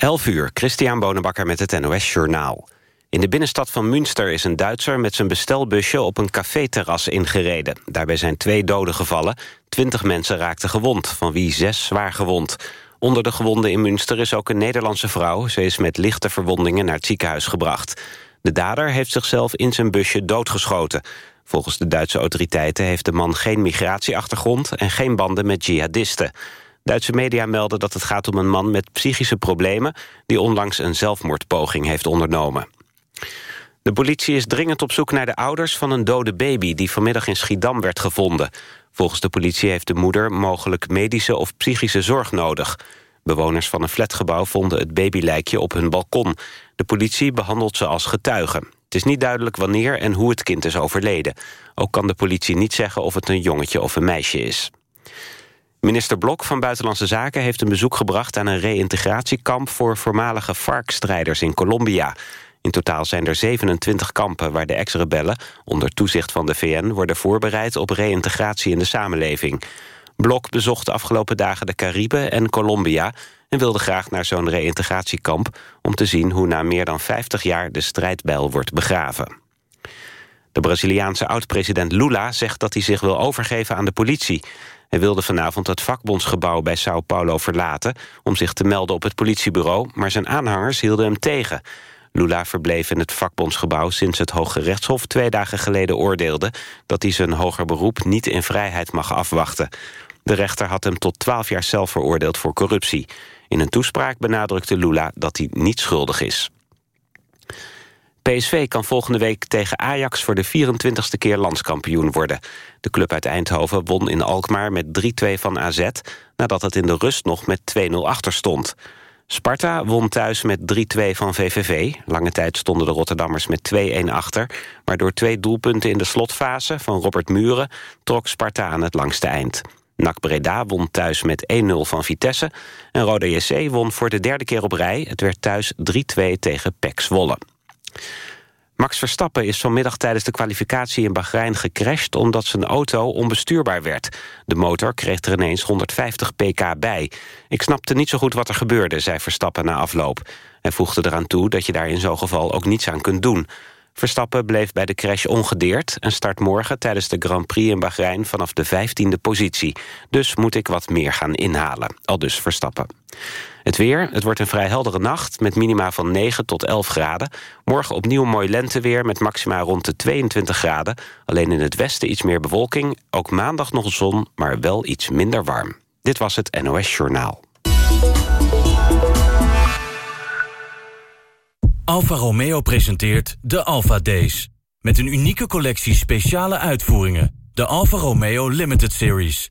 11 uur, Christian Bonenbakker met het NOS Journaal. In de binnenstad van Münster is een Duitser met zijn bestelbusje op een caféterras ingereden. Daarbij zijn twee doden gevallen. Twintig mensen raakten gewond, van wie zes zwaar gewond. Onder de gewonden in Münster is ook een Nederlandse vrouw. Ze is met lichte verwondingen naar het ziekenhuis gebracht. De dader heeft zichzelf in zijn busje doodgeschoten. Volgens de Duitse autoriteiten heeft de man geen migratieachtergrond... en geen banden met jihadisten. Duitse media melden dat het gaat om een man met psychische problemen... die onlangs een zelfmoordpoging heeft ondernomen. De politie is dringend op zoek naar de ouders van een dode baby... die vanmiddag in Schiedam werd gevonden. Volgens de politie heeft de moeder mogelijk medische of psychische zorg nodig. Bewoners van een flatgebouw vonden het babylijkje op hun balkon. De politie behandelt ze als getuige. Het is niet duidelijk wanneer en hoe het kind is overleden. Ook kan de politie niet zeggen of het een jongetje of een meisje is. Minister Blok van Buitenlandse Zaken heeft een bezoek gebracht... aan een reïntegratiekamp voor voormalige FARC-strijders in Colombia. In totaal zijn er 27 kampen waar de ex-rebellen... onder toezicht van de VN worden voorbereid op reïntegratie in de samenleving. Blok bezocht afgelopen dagen de Cariben en Colombia... en wilde graag naar zo'n reïntegratiekamp... om te zien hoe na meer dan 50 jaar de strijdbijl wordt begraven. De Braziliaanse oud-president Lula zegt dat hij zich wil overgeven aan de politie. Hij wilde vanavond het vakbondsgebouw bij Sao Paulo verlaten... om zich te melden op het politiebureau, maar zijn aanhangers hielden hem tegen. Lula verbleef in het vakbondsgebouw sinds het Hoge Rechtshof... twee dagen geleden oordeelde dat hij zijn hoger beroep... niet in vrijheid mag afwachten. De rechter had hem tot twaalf jaar zelf veroordeeld voor corruptie. In een toespraak benadrukte Lula dat hij niet schuldig is. PSV kan volgende week tegen Ajax voor de 24ste keer landskampioen worden. De club uit Eindhoven won in Alkmaar met 3-2 van AZ... nadat het in de rust nog met 2-0 achter stond. Sparta won thuis met 3-2 van VVV. Lange tijd stonden de Rotterdammers met 2-1 achter... maar door twee doelpunten in de slotfase van Robert Muren... trok Sparta aan het langste eind. NAC Breda won thuis met 1-0 van Vitesse... en Roda JC won voor de derde keer op rij. Het werd thuis 3-2 tegen PEC Zwolle. Max Verstappen is vanmiddag tijdens de kwalificatie in Bahrein gecrashed... omdat zijn auto onbestuurbaar werd. De motor kreeg er ineens 150 pk bij. Ik snapte niet zo goed wat er gebeurde, zei Verstappen na afloop. Hij voegde eraan toe dat je daar in zo'n geval ook niets aan kunt doen. Verstappen bleef bij de crash ongedeerd... en start morgen tijdens de Grand Prix in Bahrein vanaf de 15e positie. Dus moet ik wat meer gaan inhalen, al dus Verstappen. Het weer, het wordt een vrij heldere nacht... met minima van 9 tot 11 graden. Morgen opnieuw mooi lenteweer met maxima rond de 22 graden. Alleen in het westen iets meer bewolking. Ook maandag nog zon, maar wel iets minder warm. Dit was het NOS Journaal. Alfa Romeo presenteert de Alfa Days. Met een unieke collectie speciale uitvoeringen. De Alfa Romeo Limited Series.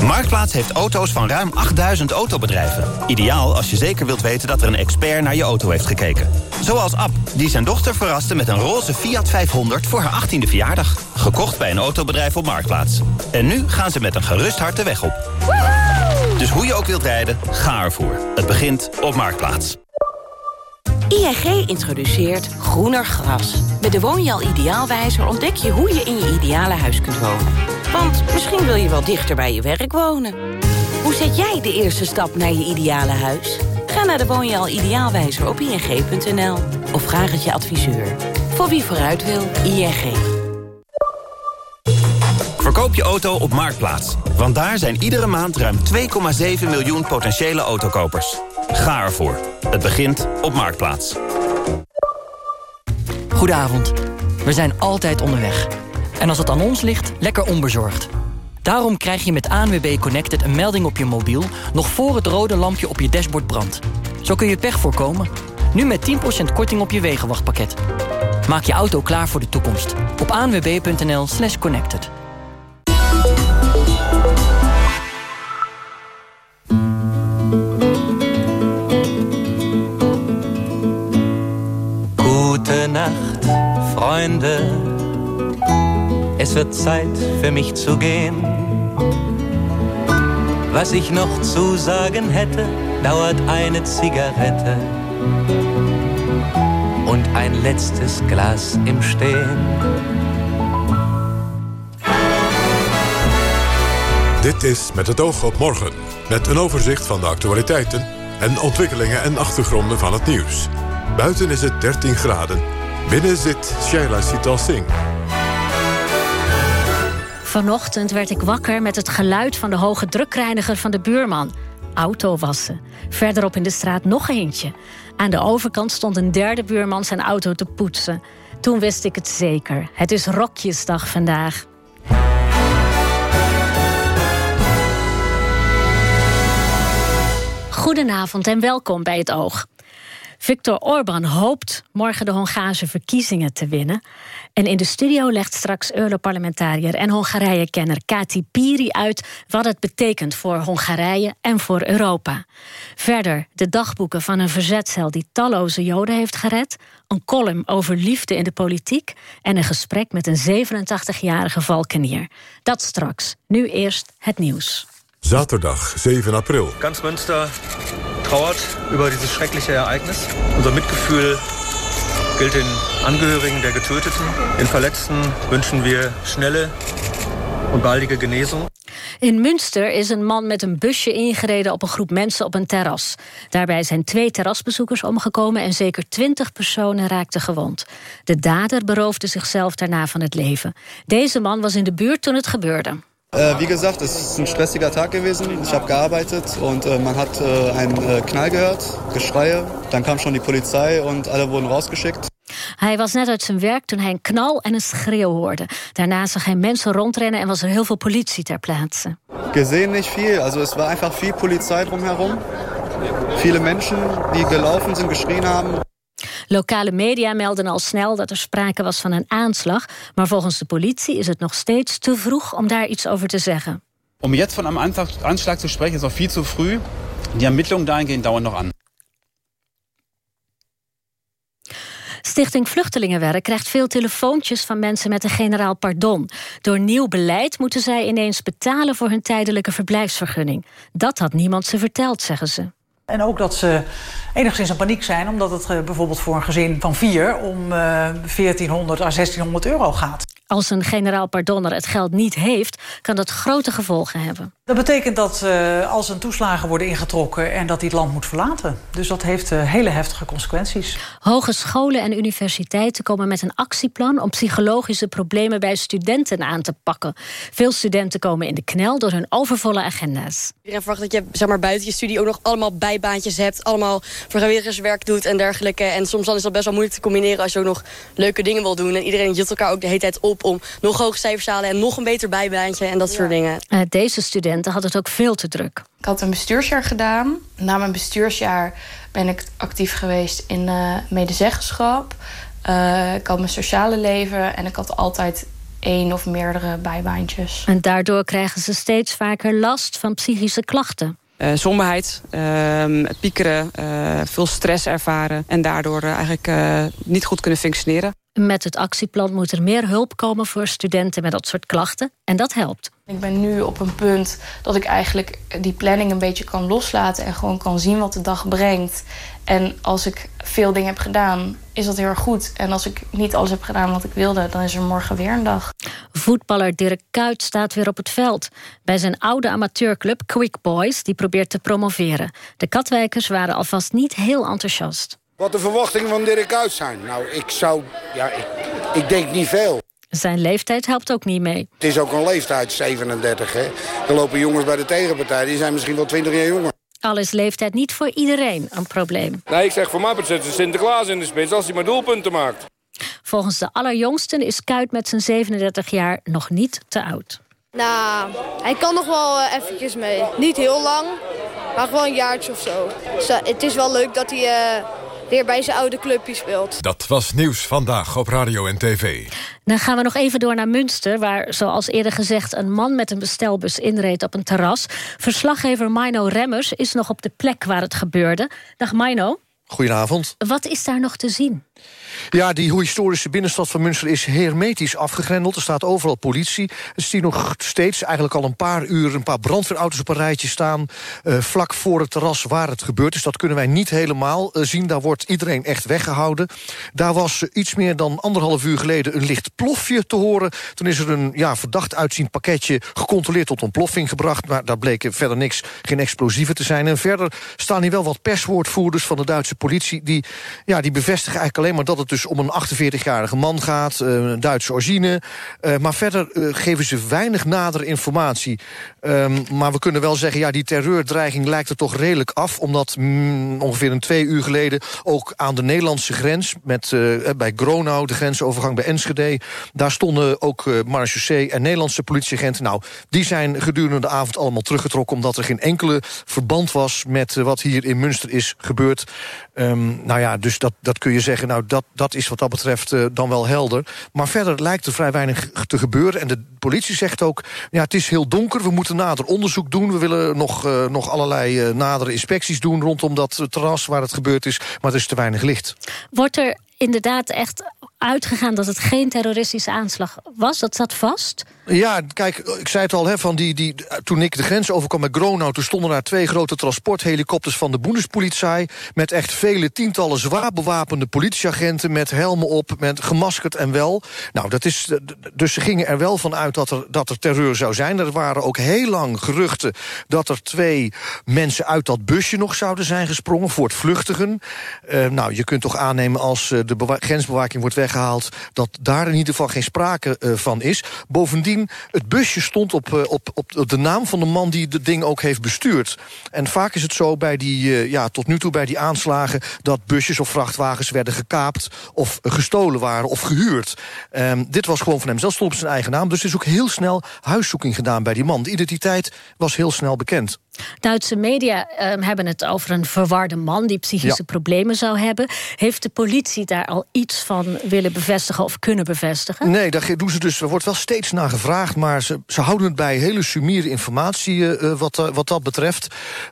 Marktplaats heeft auto's van ruim 8000 autobedrijven. Ideaal als je zeker wilt weten dat er een expert naar je auto heeft gekeken. Zoals Ab, die zijn dochter verraste met een roze Fiat 500 voor haar 18e verjaardag. Gekocht bij een autobedrijf op Marktplaats. En nu gaan ze met een gerust hart de weg op. Dus hoe je ook wilt rijden, ga ervoor. Het begint op Marktplaats. ING introduceert groener gras. Met de Woonjaal Ideaalwijzer ontdek je hoe je in je ideale huis kunt wonen. Want misschien wil je wel dichter bij je werk wonen. Hoe zet jij de eerste stap naar je ideale huis? Ga naar de Woonjaal Ideaalwijzer op ing.nl of vraag het je adviseur. Voor wie vooruit wil, ING. Verkoop je auto op Marktplaats. Want daar zijn iedere maand ruim 2,7 miljoen potentiële autokopers. Ga ervoor. Het begint op Marktplaats. Goedenavond. We zijn altijd onderweg. En als het aan ons ligt, lekker onbezorgd. Daarom krijg je met ANWB Connected een melding op je mobiel... nog voor het rode lampje op je dashboard brandt. Zo kun je pech voorkomen. Nu met 10% korting op je wegenwachtpakket. Maak je auto klaar voor de toekomst. Op anwb.nl slash connected. Gute Nacht. Es wird Zeit für mich zu gehen. Was ich noch zu sagen hätte, dauert eine Zigarette und ein letztes Glas im Stehen. Dit is Met het oog op morgen. Met een overzicht van de actualiteiten en ontwikkelingen en achtergronden van het nieuws. Buiten is het 13 graden. Binnen zit Shaila Sital Singh. Vanochtend werd ik wakker met het geluid van de hoge drukreiniger van de buurman. Autowassen. Verderop in de straat nog eentje. Aan de overkant stond een derde buurman zijn auto te poetsen. Toen wist ik het zeker. Het is rokjesdag vandaag. Goedenavond en welkom bij het Oog. Viktor Orban hoopt morgen de Hongaarse verkiezingen te winnen. En in de studio legt straks Europarlementariër en Hongarije-kenner Kati Piri uit wat het betekent voor Hongarije en voor Europa. Verder de dagboeken van een verzetshel die talloze Joden heeft gered, een column over liefde in de politiek en een gesprek met een 87-jarige valkenier. Dat straks. Nu eerst het nieuws. Zaterdag 7 april. Ganz Münster trauert über dieses schreckliche Ereignis. Unser Mitgefühl gilt den Angehörigen der Getöteten. Den Verletzten wünschen wir schnelle und baldige Genesung. In Münster is een man met een busje ingereden op een groep mensen op een terras. Daarbij zijn twee terrasbezoekers omgekomen en zeker twintig personen raakten gewond. De dader beroofde zichzelf daarna van het leven. Deze man was in de buurt toen het gebeurde. Äh, wie gesagt, es ist ein stressiger Tag gewesen. Ich habe gearbeitet und äh, man hat äh, einen Knall gehört, Geschreie. Dann kam schon die Polizei und alle wurden rausgeschickt. Hij was net uit zijn werk toen hij een knal en een schreeuw hoorde. Daarna zag hij mensen rondrennen en was er heel veel politie ter plaatse. Gesehen nicht viel, also es war einfach viel Polizei drumherum. Viele Menschen die gelaufen sind, geschrien haben. Lokale media melden al snel dat er sprake was van een aanslag, maar volgens de politie is het nog steeds te vroeg om daar iets over te zeggen. Om jetzt von einem Anschlag zu sprechen, ist noch viel zu früh. Die Ermittlungen dahingehend dauern noch an. Stichting Vluchtelingenwerk krijgt veel telefoontjes van mensen met een generaal pardon. Door nieuw beleid moeten zij ineens betalen voor hun tijdelijke verblijfsvergunning. Dat had niemand ze verteld, zeggen ze. En ook dat ze enigszins in paniek zijn, omdat het uh, bijvoorbeeld voor een gezin van vier om uh, 1400 à 1600 euro gaat. Als een generaal pardonner het geld niet heeft, kan dat grote gevolgen hebben. Dat betekent dat uh, als een toeslagen worden ingetrokken en dat hij het land moet verlaten. Dus dat heeft uh, hele heftige consequenties. Hogescholen en universiteiten komen met een actieplan om psychologische problemen bij studenten aan te pakken. Veel studenten komen in de knel door hun overvolle agenda's. Iedereen verwacht dat je zeg maar, buiten je studie ook nog allemaal bijbaantjes hebt, allemaal vrijwilligerswerk doet en dergelijke. En soms dan is dat best wel moeilijk te combineren als je ook nog leuke dingen wil doen. En iedereen jut elkaar ook de hele tijd op om nog hoge cijfers te halen en nog een beter bijbaantje en dat ja. soort dingen. Uh, deze studenten hadden het ook veel te druk. Ik had een bestuursjaar gedaan. Na mijn bestuursjaar ben ik actief geweest in uh, medezeggenschap. Uh, ik had mijn sociale leven en ik had altijd één of meerdere bijbaantjes. En daardoor krijgen ze steeds vaker last van psychische klachten. Uh, somberheid, uh, piekeren, uh, veel stress ervaren... en daardoor eigenlijk niet goed kunnen functioneren. Met het actieplan moet er meer hulp komen voor studenten met dat soort klachten. En dat helpt. Ik ben nu op een punt dat ik eigenlijk die planning een beetje kan loslaten... en gewoon kan zien wat de dag brengt. En als ik veel dingen heb gedaan, is dat heel erg goed. En als ik niet alles heb gedaan wat ik wilde, dan is er morgen weer een dag. Voetballer Dirk Kuyt staat weer op het veld. Bij zijn oude amateurclub Quick Boys, die probeert te promoveren. De Katwijkers waren alvast niet heel enthousiast. Wat de verwachtingen van Dirk Kuyt zijn? Nou, ik zou... Ja, ik, ik denk niet veel. Zijn leeftijd helpt ook niet mee. Het is ook een leeftijd, 37. Hè? Er lopen jongens bij de tegenpartij, die zijn misschien wel 20 jaar jonger. Al is leeftijd niet voor iedereen een probleem. Nee, ik zeg voor mij zet Sinterklaas in de spits als hij maar doelpunten maakt. Volgens de allerjongsten is Kuit met zijn 37 jaar nog niet te oud. Nou, hij kan nog wel uh, eventjes mee. Niet heel lang, maar gewoon een jaartje of zo. Dus, uh, het is wel leuk dat hij uh, weer bij zijn oude clubje speelt. Dat was Nieuws Vandaag op Radio en TV. Dan gaan we nog even door naar Münster... waar, zoals eerder gezegd, een man met een bestelbus inreed op een terras. Verslaggever Mino Remmers is nog op de plek waar het gebeurde. Dag Mino. Goedenavond. Wat is daar nog te zien? Ja, die historische binnenstad van Münster is hermetisch afgegrendeld. Er staat overal politie. Er ziet nog steeds eigenlijk al een paar uur... een paar brandweerauto's op een rijtje staan... Uh, vlak voor het terras waar het gebeurd is. Dat kunnen wij niet helemaal uh, zien. Daar wordt iedereen echt weggehouden. Daar was uh, iets meer dan anderhalf uur geleden... een licht plofje te horen. Toen is er een ja, verdacht uitziend pakketje... gecontroleerd tot ontploffing gebracht. Maar daar bleken verder niks, geen explosieven te zijn. En verder staan hier wel wat perswoordvoerders van de Duitse politie... die, ja, die bevestigen eigenlijk alleen maar dat het dus om een 48-jarige man gaat, uh, Duitse origine. Uh, maar verder uh, geven ze weinig nadere informatie. Um, maar we kunnen wel zeggen, ja, die terreurdreiging lijkt er toch redelijk af... omdat mm, ongeveer een twee uur geleden ook aan de Nederlandse grens... Met, bij Gronau, de grensovergang bij Enschede... daar stonden ook uh, en Nederlandse politieagenten. Nou, die zijn gedurende de avond allemaal teruggetrokken... omdat er geen enkele verband was met wat hier in Münster is gebeurd. Um, nou ja, dus dat, dat kun je zeggen, nou, dat, dat is wat dat betreft uh, dan wel helder. Maar verder lijkt er vrij weinig te gebeuren. En de politie zegt ook, ja, het is heel donker, we moeten nader onderzoek doen. We willen nog, uh, nog allerlei uh, nadere inspecties doen rondom dat terras waar het gebeurd is. Maar er is te weinig licht. Wordt er inderdaad echt uitgegaan dat het geen terroristische aanslag was? Dat zat vast? Ja, kijk, ik zei het al, hè, van die, die, toen ik de grens overkwam met Gronau... toen stonden daar twee grote transporthelikopters van de Bundespolizei... met echt vele tientallen zwaar bewapende politieagenten... met helmen op, met gemaskerd en wel. Nou, dat is, dus ze gingen er wel van uit dat er, dat er terreur zou zijn. Er waren ook heel lang geruchten dat er twee mensen uit dat busje nog zouden zijn gesprongen... voor het vluchtigen. Uh, nou, je kunt toch aannemen als uh, de grensbewaking wordt weggehaald... dat daar in ieder geval geen sprake uh, van is. Bovendien, het busje stond op, uh, op, op de naam van de man die het ding ook heeft bestuurd. En vaak is het zo bij die, uh, ja, tot nu toe bij die aanslagen... dat busjes of vrachtwagens werden gekaapt of gestolen waren of gehuurd. Um, dit was gewoon van hem zelf, stond op zijn eigen naam. Dus er is ook heel snel huiszoeking gedaan bij die man. De identiteit was heel snel bekend. Duitse media um, hebben het over een verwarde man die psychische ja. problemen zou hebben. Heeft de politie daar al iets van willen bevestigen of kunnen bevestigen? Nee, daar doen ze dus. Er wordt wel steeds naar gevraagd, maar ze, ze houden het bij hele sumiere informatie uh, wat, uh, wat dat betreft.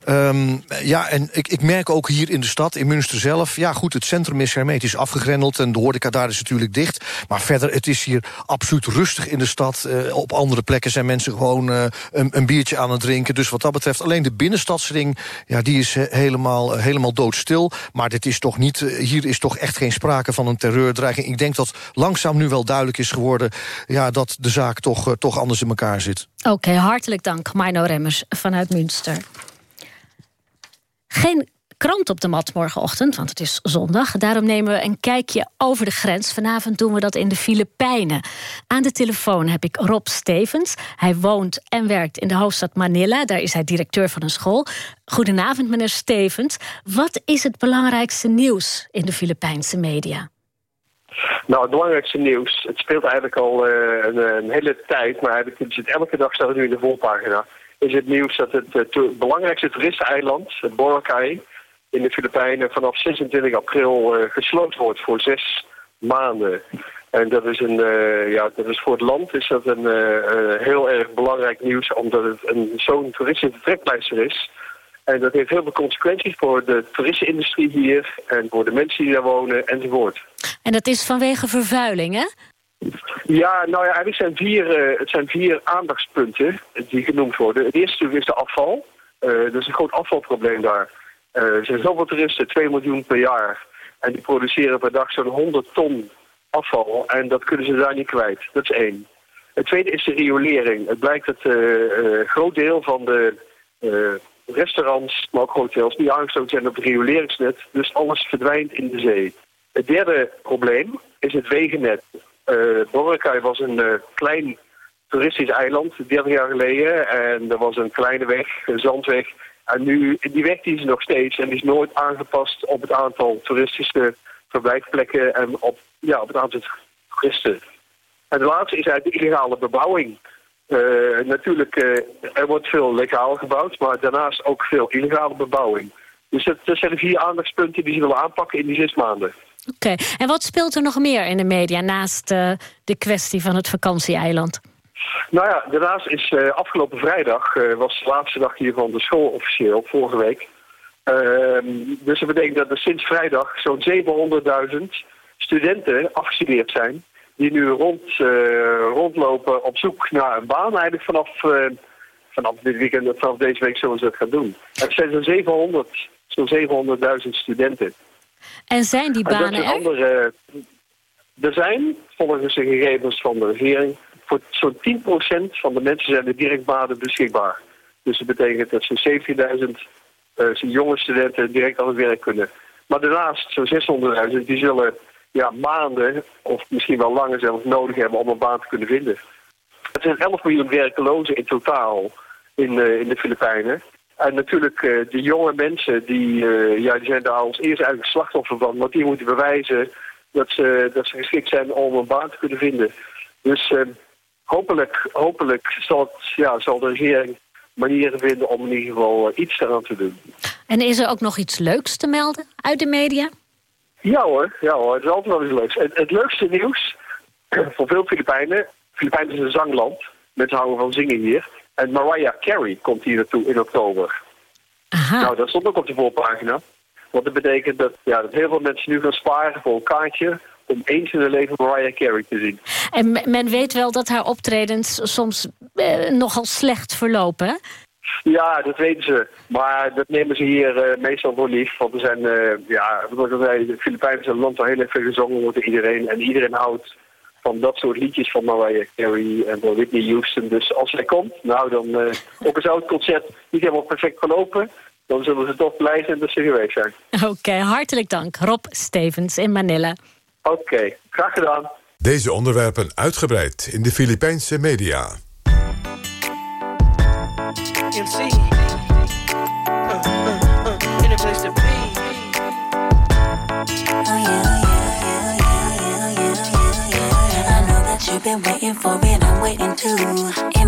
Um, ja, en ik, ik merk ook hier in de stad, in Münster zelf. Ja, goed, het centrum is hermetisch afgegrendeld en de horeca daar is natuurlijk dicht. Maar verder, het is hier absoluut rustig in de stad. Uh, op andere plekken zijn mensen gewoon een, een biertje aan het drinken. Dus wat dat betreft alleen de binnenstadsring, ja, die is helemaal, helemaal doodstil. Maar dit is toch niet, hier is toch echt geen sprake van een terreurdreiging. Ik denk dat langzaam nu wel duidelijk is geworden... Ja, dat de zaak toch, toch anders in elkaar zit. Oké, hartelijk dank, Mino Remmers vanuit Münster. Geen krant op de mat morgenochtend, want het is zondag. Daarom nemen we een kijkje over de grens. Vanavond doen we dat in de Filipijnen. Aan de telefoon heb ik Rob Stevens. Hij woont en werkt in de hoofdstad Manila. Daar is hij directeur van een school. Goedenavond, meneer Stevens. Wat is het belangrijkste nieuws in de Filipijnse media? Nou, het belangrijkste nieuws, het speelt eigenlijk al uh, een, hele tijd, maar eigenlijk is het elke dag staat het nu in de volpagina, is het nieuws dat het uh, to belangrijkste toeristeneiland, Boracay, in de Filipijnen vanaf 26 april uh, gesloten wordt voor zes maanden. En dat is, een, uh, ja, dat is voor het land is dat een uh, heel erg belangrijk nieuws, omdat het een zo'n toeristische trekpleister is. En dat heeft heel veel consequenties voor de toeristenindustrie hier en voor de mensen die daar wonen enzovoort. En dat is vanwege vervuiling, hè? Ja, nou ja, eigenlijk zijn vier, uh, het zijn vier aandachtspunten die genoemd worden. Het eerste is de afval. Er is een groot afvalprobleem daar. Uh, er zijn zoveel toeristen, 2 miljoen per jaar. En die produceren per dag zo'n 100 ton afval. En dat kunnen ze daar niet kwijt. Dat is één. Het tweede is de riolering. Het blijkt dat een groot deel van de restaurants, maar ook hotels, die aangesloten zijn op het rioleringsnet. Dus alles verdwijnt in de zee. Het derde probleem is het wegennet. Uh, Boracay was een klein toeristisch eiland, 30 jaar geleden. En er was een kleine weg, een zandweg. En nu, die die is nog steeds en is nooit aangepast op het aantal toeristische verblijfplekken en op, ja, op het aantal toeristen. En de laatste is eigenlijk de illegale bebouwing. Uh, natuurlijk, uh, er wordt veel legaal gebouwd, maar daarnaast ook veel illegale bebouwing. Dus dat, zijn de vier aandachtspunten die ze willen aanpakken in die zes maanden. Oké, en wat speelt er nog meer in de media naast uh, de kwestie van het vakantieeiland? Nou ja, daarnaast is afgelopen vrijdag, was de laatste dag hier van de school officieel, vorige week. Ehm, dus dat betekent dat er sinds vrijdag zo'n 700.000 studenten afgestudeerd zijn. Die nu rond, eh, rondlopen op zoek naar een baan. Eigenlijk vanaf, eh, vanaf dit weekend, vanaf deze week zullen ze het gaan doen. Er zijn zo'n 700, zo'n 700.000 studenten. En zijn die En dat banen er? andere, er zijn, volgens de gegevens van de regering, voor zo'n 10% van de mensen zijn de direct banen beschikbaar. Dus dat betekent dat zo'n 17.000 eh, jonge studenten direct aan het werk kunnen. Maar daarnaast, zo'n 600.000, die zullen ja, maanden of misschien wel langer zelfs nodig hebben om een baan te kunnen vinden. Het zijn 11 miljoen werkelozen in totaal in, eh, in de Filipijnen. En natuurlijk, eh, de jonge mensen, die, ja, die zijn daar als eerste eigenlijk slachtoffer van. Want die moeten bewijzen dat ze, dat ze geschikt zijn om een baan te kunnen vinden. Dus hopelijk, hopelijk zal, het, ja, zal de regering manieren vinden om in ieder geval eh, iets eraan te doen. En is er ook nog iets leuks te melden uit de media? Ja hoor, ja hoor, het is altijd wel iets leuks. Het, het leukste nieuws voor veel Filipijnen. Filipijnen is een zangland. Mensen houden van zingen hier. En Mariah Carey komt hier naartoe in oktober. Nou, dat stond ook op de voorpagina. Want dat betekent dat, ja, dat heel veel mensen nu gaan sparen voor een kaartje... om eens in hun leven Mariah Carey te zien. En me- men weet wel dat haar optredens soms eh, nogal slecht verlopen. Ja, dat weten ze. Maar dat nemen ze hier eh, meestal voor lief. Want er zijn, eh, ja, de Filipijnen een land waar heel erg veel gezongen wordt door iedereen. En iedereen houdt van dat soort liedjes van Mariah Carey en van Whitney Houston. Dus als zij komt, nou dan, eh ook al zou het concert niet helemaal perfect verlopen... dan zullen ze toch blij zijn dat ze geweest zijn. Oké, hartelijk dank. Rob Stevens in Manila. Oké, graag gedaan. Deze onderwerpen uitgebreid in de Filipijnse media. MC. Uh, uh, uh, in a place to be. I know that you've been waiting for it, I'm waiting too.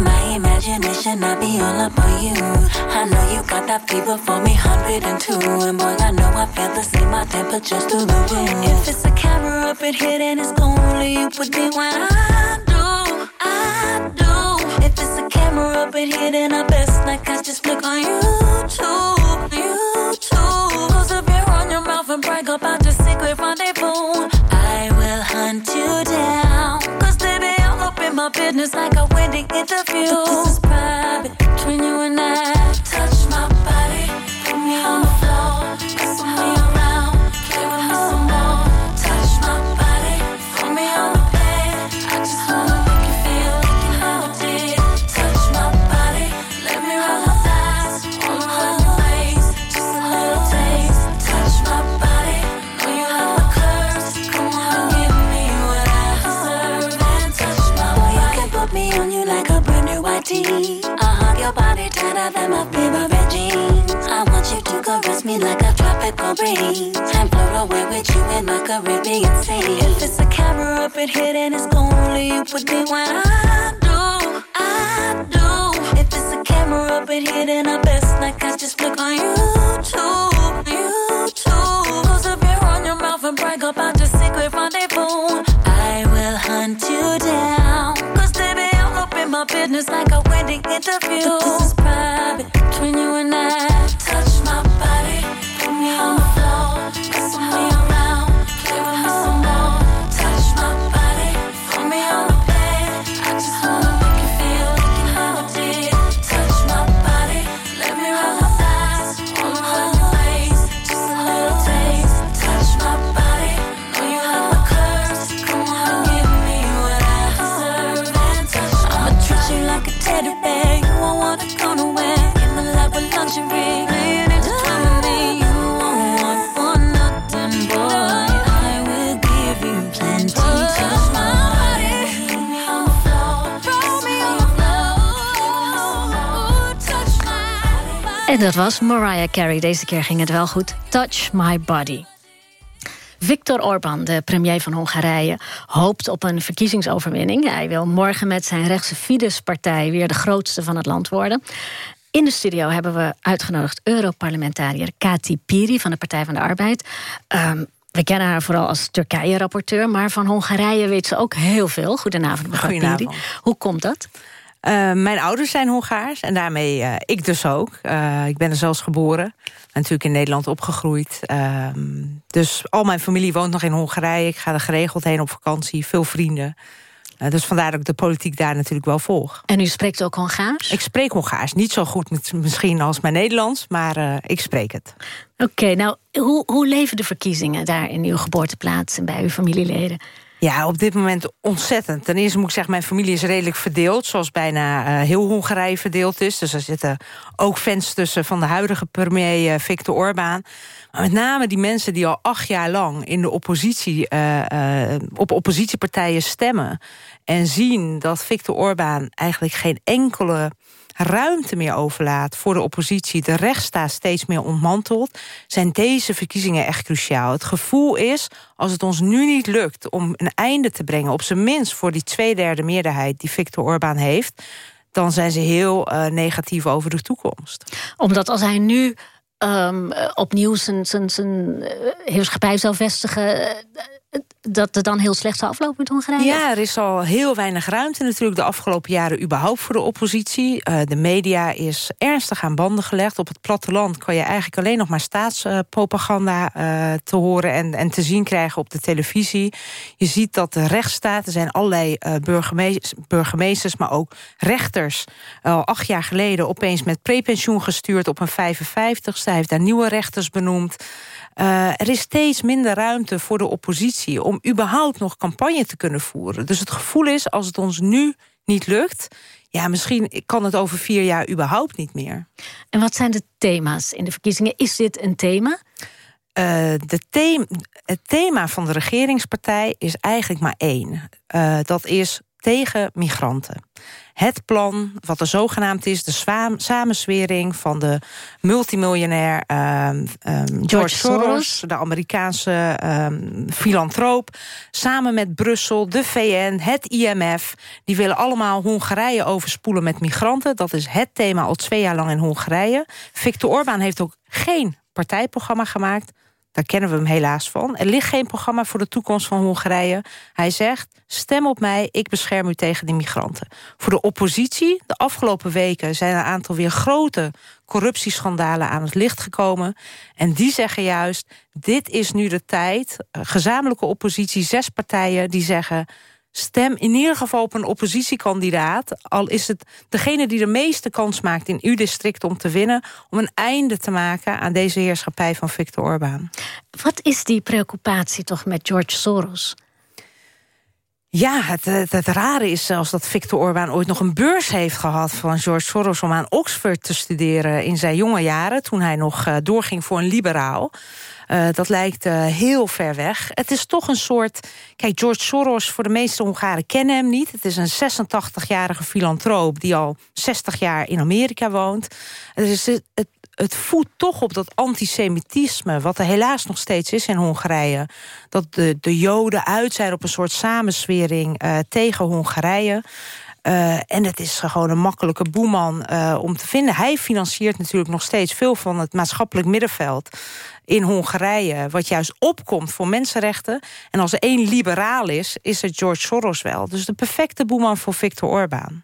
Imagination, I'll be all up on you. I know you got that fever for me, 102. And boy, I know I feel the same, my temperature's through the roof. If it's a camera up in here, then it's only you with me when I do, I do. If it's a camera up in here, then I best like I just flick on YouTube, YouTube. Close a beer on your mouth and brag about your secret rendezvous. business like I went to interview. I hug your body tighter than my favorite jeans. I want you to caress me like a tropical breeze and float away with you in my Caribbean sea. If it's a camera up in here, then it's only you with me when I do, I do. If it's a camera up in here, then I best like I just flick on YouTube, YouTube. Close a beer on your mouth and brag about your secret rendezvous. Business like a wedding interview. This is private between you and I. dat was Mariah Carey. Deze keer ging het wel goed. Touch My Body. Viktor Orbán, de premier van Hongarije, hoopt op een verkiezingsoverwinning. Hij wil morgen met zijn rechtse Fidesz-partij weer de grootste van het land worden. In de studio hebben we uitgenodigd Europarlementariër Kati Piri van de Partij van de Arbeid. Ehm, we kennen haar vooral als Turkije-rapporteur, maar van Hongarije weet ze ook heel veel. Goedenavond, mevrouw Piri. Hoe komt dat? Uh, mijn ouders zijn Hongaars en daarmee uh, ik dus ook. Uh, ik ben er zelfs geboren. Natuurlijk in Nederland opgegroeid. Ehm, dus al mijn familie woont nog in Hongarije. Ik ga er geregeld heen op vakantie. Veel vrienden. dus vandaar dat ik de politiek daar natuurlijk wel volg. En u spreekt ook Hongaars? Ik spreek Hongaars. Niet zo goed misschien als mijn Nederlands, maar ik spreek het. Oké, nou, hoe, hoe leven de verkiezingen daar in uw geboorteplaats... en bij uw familieleden? Ja, op dit moment ontzettend. Ten eerste moet ik zeggen, mijn familie is redelijk verdeeld... zoals bijna uh, heel Hongarije verdeeld is. Dus er zitten ook fans tussen van de huidige premier uh, Viktor Orbán. Maar met name die mensen die al acht jaar lang in de oppositie... Uh, op oppositiepartijen stemmen... en zien dat Viktor Orbán eigenlijk geen enkele ruimte meer overlaat voor de oppositie... de rechtsstaat steeds meer ontmantelt... zijn deze verkiezingen echt cruciaal. Het gevoel is, als het ons nu niet lukt om een einde te brengen... op zijn minst voor die tweederde meerderheid die Viktor Orbán heeft... dan zijn ze heel uh, negatief over de toekomst. Omdat als hij nu um, opnieuw zijn, zijn, zijn heerschappij zou vestigen dat het dan heel slecht zou aflopen met Hongarije? Ja, er is al heel weinig ruimte natuurlijk de afgelopen jaren überhaupt voor de oppositie. Uh, de media is ernstig aan banden gelegd. Op het platteland kan je eigenlijk alleen nog maar staatspropaganda uh, te horen en, en te zien krijgen op de televisie. Je ziet dat de rechtsstaat, er zijn allerlei uh, burgemeesters, burgemeesters, maar ook rechters, al acht jaar geleden opeens met prepensioen gestuurd op een 55ste. Hij heeft daar nieuwe rechters benoemd. Uh, er is steeds minder ruimte voor de oppositie... om überhaupt nog campagne te kunnen voeren. Dus het gevoel is, als het ons nu niet lukt... ja, misschien kan het over vier jaar überhaupt niet meer. En wat zijn de thema's in de verkiezingen? Is dit een thema? Uh, de thema, het thema van de regeringspartij is eigenlijk maar één. Uh, dat is tegen migranten het plan, wat er zogenaamd is... de samenswering van de multimiljonair um, um, George, Soros... de Amerikaanse um, filantroop... samen met Brussel, de VN, het IMF... die willen allemaal Hongarije overspoelen met migranten. Dat is het thema al twee jaar lang in Hongarije. Viktor Orbán heeft ook geen partijprogramma gemaakt... Daar kennen we hem helaas van. Er ligt geen programma voor de toekomst van Hongarije. Hij zegt, stem op mij, ik bescherm u tegen de migranten. Voor de oppositie, de afgelopen weken... zijn een aantal weer grote corruptieschandalen aan het licht gekomen. En die zeggen juist, dit is nu de tijd. Gezamenlijke oppositie, zes partijen, die zeggen stem in ieder geval op een oppositiekandidaat... al is het degene die de meeste kans maakt in uw district om te winnen... om een einde te maken aan deze heerschappij van Viktor Orbán. Wat is die preoccupatie toch met George Soros? Ja, het, het, het, rare is zelfs dat Viktor Orbán ooit nog een beurs heeft gehad... van George Soros om aan Oxford te studeren in zijn jonge jaren... toen hij nog uh, doorging voor een liberaal. Uh, dat lijkt uh, heel ver weg. Het is toch een soort... Kijk, George Soros, voor de meeste Hongaren kennen hem niet. Het is een 86-jarige filantroop die al 60 jaar in Amerika woont. Het, het, het voedt toch op dat antisemitisme... wat er helaas nog steeds is in Hongarije. Dat de, de Joden uit zijn op een soort samenswering uh, tegen Hongarije. Uh, en het is gewoon een makkelijke boeman uh, om te vinden. Hij financiert natuurlijk nog steeds veel van het maatschappelijk middenveld in Hongarije... wat juist opkomt voor mensenrechten. En als er één liberaal is, is het George Soros wel. Dus de perfecte boeman voor Viktor Orbán.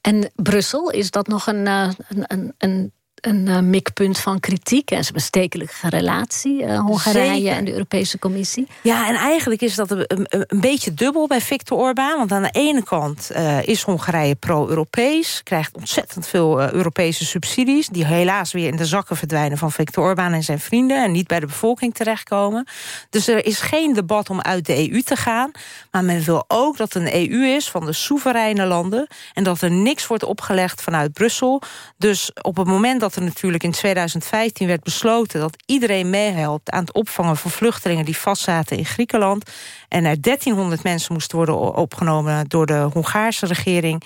En Brussel, is dat nog een, uh, een, een een uh, mikpunt van kritiek en zijn bestekelijke relatie, uh, Hongarije Zeker. en de Europese Commissie. Ja, en eigenlijk is dat een, een, een beetje dubbel bij Viktor Orbán. Want aan de ene kant uh, is Hongarije pro-Europees, krijgt ontzettend veel Europese subsidies, die helaas weer in de zakken verdwijnen van Viktor Orbán en zijn vrienden en niet bij de bevolking terechtkomen. Dus er is geen debat om uit de EU te gaan. Maar men wil ook dat een EU is van de soevereine landen en dat er niks wordt opgelegd vanuit Brussel. Dus op het moment dat natuurlijk in 2015 werd besloten... dat iedereen meehelpt aan het opvangen van vluchtelingen... die vastzaten in Griekenland. En er 1300 mensen moesten worden opgenomen door de Hongaarse regering...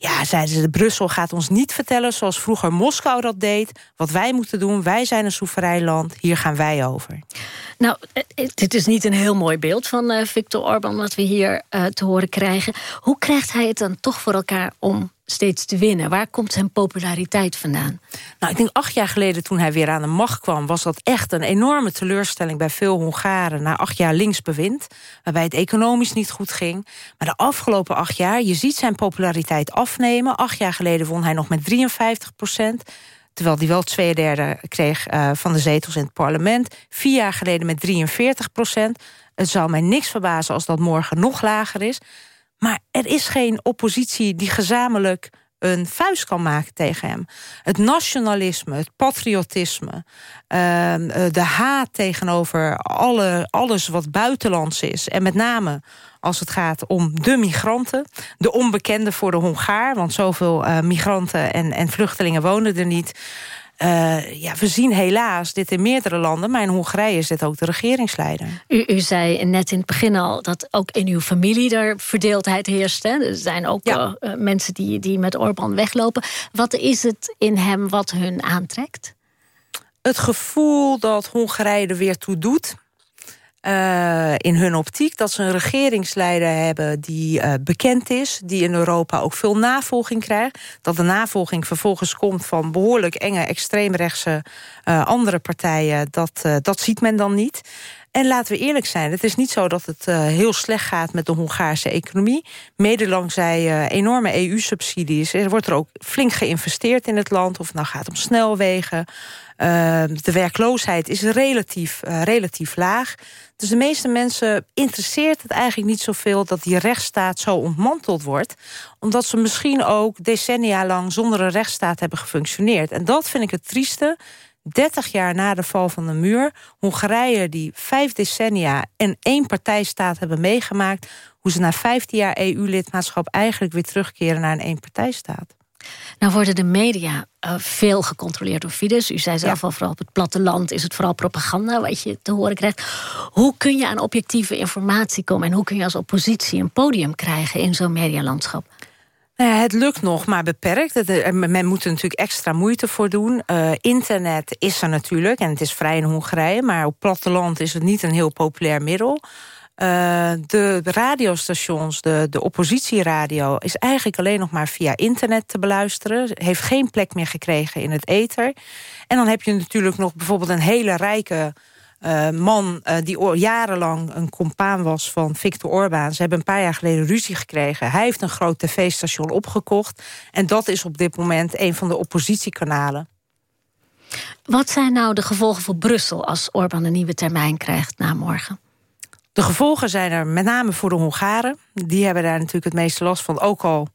Ja, zeiden ze, Brussel gaat ons niet vertellen zoals vroeger Moskou dat deed. Wat wij moeten doen, wij zijn een soeverein land, hier gaan wij over. Nou, dit is niet een heel mooi beeld van uh, Viktor Orbán... wat we hier te horen krijgen. Hoe krijgt hij het dan toch voor elkaar om steeds te winnen? Waar komt zijn populariteit vandaan? Nou, ik denk acht jaar geleden toen hij weer aan de macht kwam... was dat echt een enorme teleurstelling bij veel Hongaren... na acht jaar linksbewind, waarbij het economisch niet goed ging. Maar de afgelopen acht jaar, je ziet zijn populariteit afnemen. Acht jaar geleden won hij nog met 53 procent... terwijl hij wel twee derde kreeg uh, van de zetels in het parlement. Vier jaar geleden met 43 procent. Het zou mij niks verbazen als dat morgen nog lager is... Maar er is geen oppositie die gezamenlijk een vuist kan maken tegen hem. Het nationalisme, het patriotisme, ehm, eh, de haat tegenover alle, alles wat buitenlands is... en met name als het gaat om de migranten, de onbekende voor de Hongaar... want zoveel uh, migranten en, en vluchtelingen wonen er niet... Uh, ja, we zien helaas dit in meerdere landen, maar in Hongarije is dit ook de regeringsleider. U, u zei net in het begin al dat ook in uw familie er verdeeldheid heerst. Hè? Er zijn ook ja. uh, mensen die, die met Orbán weglopen. Wat is het in hem wat hun aantrekt? Het gevoel dat Hongarije er weer toe doet. Uh, in hun optiek dat ze een regeringsleider hebben die uh, bekend is, die in Europa ook veel navolging krijgt. Dat de navolging vervolgens komt van behoorlijk enge extreemrechtse uh, andere partijen, dat, dat ziet men dan niet. En laten we eerlijk zijn, het is niet zo dat het heel slecht gaat met de Hongaarse economie. Mede dankzij enorme EU-subsidies er wordt er ook flink geïnvesteerd in het land. Of het nou gaat om snelwegen. Uh, de werkloosheid is relatief, relatief laag. Dus de meeste mensen interesseert het eigenlijk niet zoveel... dat die rechtsstaat zo ontmanteld wordt. Omdat ze misschien ook decennia lang zonder een rechtsstaat hebben gefunctioneerd. En dat vind ik het trieste. 30 jaar na de val van de muur... Hongarije die vijf decennia en één partijstaat hebben meegemaakt... hoe ze na 15 jaar EU-lidmaatschap eigenlijk weer terugkeren naar een eenpartijstaat. Nou worden de media uh, veel gecontroleerd door Fidesz. U zei zelf ja. al, vooral op het platteland is het vooral propaganda... wat je te horen krijgt. Hoe kun je aan objectieve informatie komen... en hoe kun je als oppositie een podium krijgen in zo'n medialandschap? Nou het lukt nog, maar beperkt. Het, men moet er natuurlijk extra moeite voor doen. Uh, internet is er natuurlijk, en het is vrij in Hongarije... maar op platteland is het niet een heel populair middel... Uh, de radiostations, de, de oppositieradio... is eigenlijk alleen nog maar via internet te beluisteren. Heeft geen plek meer gekregen in het ether. En dan heb je natuurlijk nog bijvoorbeeld een hele rijke... Uh, man uh, die jarenlang een compaan was van Viktor Orbán. Ze hebben een paar jaar geleden ruzie gekregen. Hij heeft een groot tv-station opgekocht. En dat is op dit moment een van de oppositiekanalen. Wat zijn nou de gevolgen voor Brussel... als Orbán een nieuwe termijn krijgt na morgen? De gevolgen zijn er met name voor de Hongaren. Die hebben daar natuurlijk het meeste last van. Ook al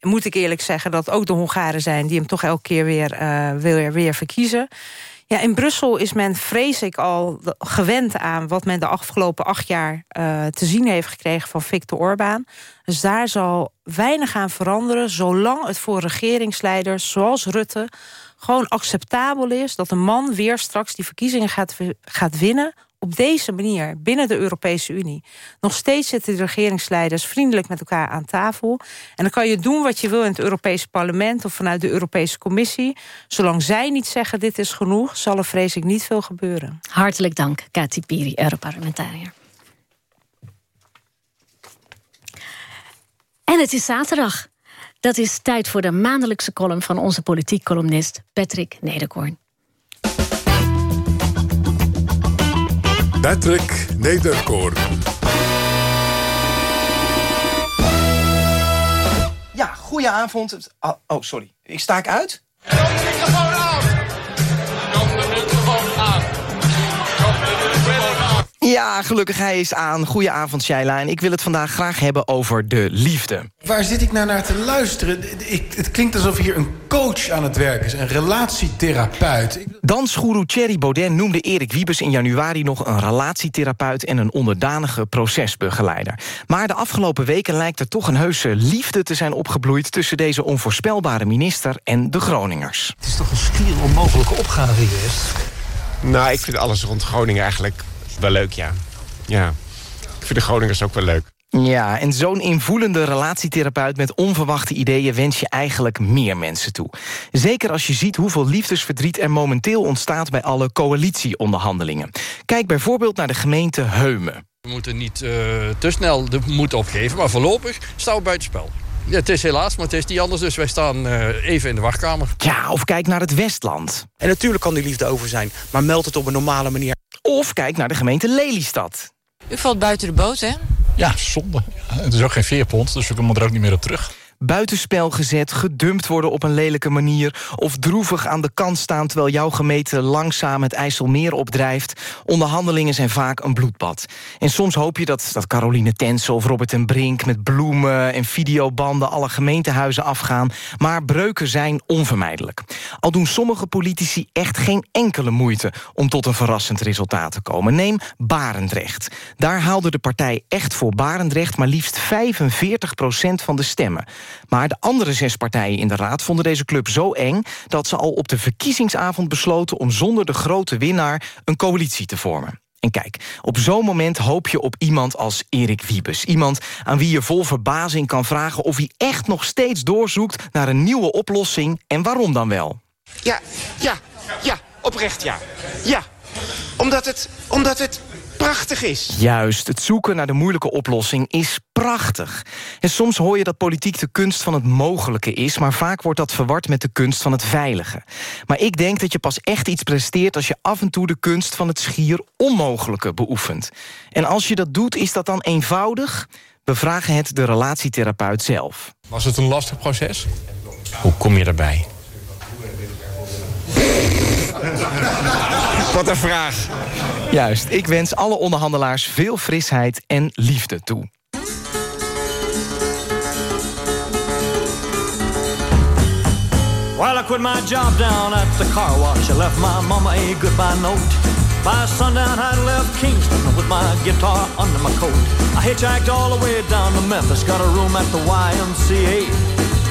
moet ik eerlijk zeggen dat ook de Hongaren zijn... die hem toch elke keer weer, uh, weer, weer verkiezen. Ja, in Brussel is men, vrees ik, al gewend aan... wat men de afgelopen acht jaar uh, te zien heeft gekregen van Viktor Orbán. Dus daar zal weinig aan veranderen... zolang het voor regeringsleiders zoals Rutte gewoon acceptabel is... dat een man weer straks die verkiezingen gaat, gaat winnen op deze manier binnen de Europese Unie... nog steeds zitten de regeringsleiders vriendelijk met elkaar aan tafel. En dan kan je doen wat je wil in het Europese parlement... of vanuit de Europese Commissie. Zolang zij niet zeggen dit is genoeg... zal er vrees ik niet veel gebeuren. Hartelijk dank, Kati Piri, Europarlementariër. En het is zaterdag. Dat is tijd voor de maandelijkse column van onze politiek columnist Patrick Nederkoorn. Patrick Nederkoorn. Ja, goedenavond. Oh, oh, sorry. Ik sta ik uit? Ja, gelukkig hij is aan. Goedenavond, Shaila. En ik wil het vandaag graag hebben over de liefde. Waar zit ik nou naar te luisteren? Ik, het klinkt alsof hier een coach aan het werk is. Een relatietherapeut. Dansgoeroe Thierry Baudet noemde Erik Wiebes in januari nog... een relatietherapeut en een onderdanige procesbegeleider. Maar de afgelopen weken lijkt er toch een heuse liefde te zijn opgebloeid... tussen deze onvoorspelbare minister en de Groningers. Het is toch een schier onmogelijke opgave geweest? Nou, ik vind alles rond Groningen eigenlijk wel leuk, ja. Ja, ik vind de Groningers ook wel leuk. Ja, en zo'n invoelende relatietherapeut met onverwachte ideeën... wens je eigenlijk meer mensen toe. Zeker als je ziet hoeveel liefdesverdriet er momenteel ontstaat... bij alle coalitieonderhandelingen. Kijk bijvoorbeeld naar de gemeente Heumen. We moeten niet uh, te snel de moed opgeven, maar voorlopig staan we buitenspel. Ja, het is helaas, maar het is niet anders. Dus wij staan eh, even in de wachtkamer. Ja, of kijk naar het Westland. En natuurlijk kan die liefde over zijn, maar meld het op een normale manier. Of kijk naar de gemeente Lelystad. U valt buiten de boot, hè? Ja, zonde. Het is ook geen veerpont, dus we komen er ook niet meer op terug buitenspel gezet, gedumpt worden op een lelijke manier... of droevig aan de kant staan terwijl jouw gemeente langzaam het IJsselmeer opdrijft. Onderhandelingen zijn vaak een bloedbad. En soms hoop je dat, dat Caroline Tense of Robert en Brink... met bloemen en videobanden alle gemeentehuizen afgaan. Maar breuken zijn onvermijdelijk. Al doen sommige politici echt geen enkele moeite... om tot een verrassend resultaat te komen. Neem Barendrecht. Daar haalde de partij Echt voor Barendrecht... maar liefst 45% van de stemmen. Maar de andere zes partijen in de raad vonden deze club zo eng... dat ze al op de verkiezingsavond besloten... om zonder de grote winnaar een coalitie te vormen. En kijk, op zo'n moment hoop je op iemand als Erik Wiebes. Iemand aan wie je vol verbazing kan vragen... of hij echt nog steeds doorzoekt naar een nieuwe oplossing... en waarom dan wel? Ja, ja, ja, oprecht ja. Ja, omdat het, omdat het prachtig is. Juist, het zoeken naar de moeilijke oplossing is prachtig. En soms hoor je dat politiek de kunst van het mogelijke is... maar vaak wordt dat verward met de kunst van het veilige. Maar ik denk dat je pas echt iets presteert... als je af en toe de kunst van het schier onmogelijke beoefent. En als je dat doet, is dat dan eenvoudig? We vragen het de relatietherapeut zelf. Was het een lastig proces? Hoe kom je daarbij? Wat een vraag. Juist, ik wens alle onderhandelaars veel frisheid en liefde toe. While I quit my job down at the car wash, I left my mama a goodbye note. By sundown, I left Kingston with my guitar under my coat. I hitchhiked all the way down to Memphis, got a room at the YMCA.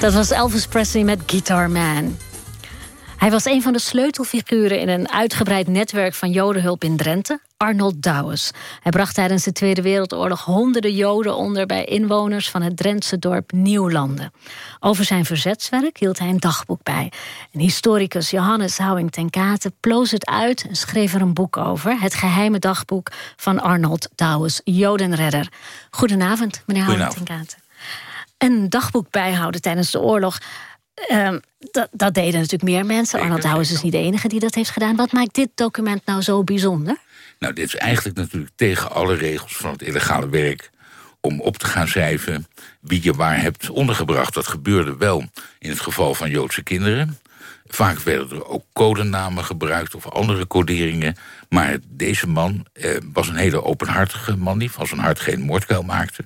Dat was Elvis Presley met Guitar Man. Hij was een van de sleutelfiguren in een uitgebreid netwerk van jodenhulp in Drenthe, Arnold Douwes. Hij bracht tijdens de Tweede Wereldoorlog honderden joden onder bij inwoners van het Drentse dorp Nieuwlanden. Over zijn verzetswerk hield hij een dagboek bij. En historicus Johannes Houwing ten Kate ploos het uit en schreef er een boek over. Het geheime dagboek van Arnold Douwes, Jodenredder. Goedenavond, meneer Houwing ten Kate een dagboek bijhouden tijdens de oorlog. Ehm, dat, dat, deden natuurlijk meer mensen. Arnold Douwes is niet de enige die dat heeft gedaan. Wat maakt dit document nou zo bijzonder? Nou, dit is eigenlijk natuurlijk tegen alle regels van het illegale werk om op te gaan schrijven wie je waar hebt ondergebracht. Dat gebeurde wel in het geval van Joodse kinderen. Vaak werden er ook codenamen gebruikt of andere coderingen. Maar deze man eh, was een hele openhartige man... die van zijn hart geen moordkuil maakte.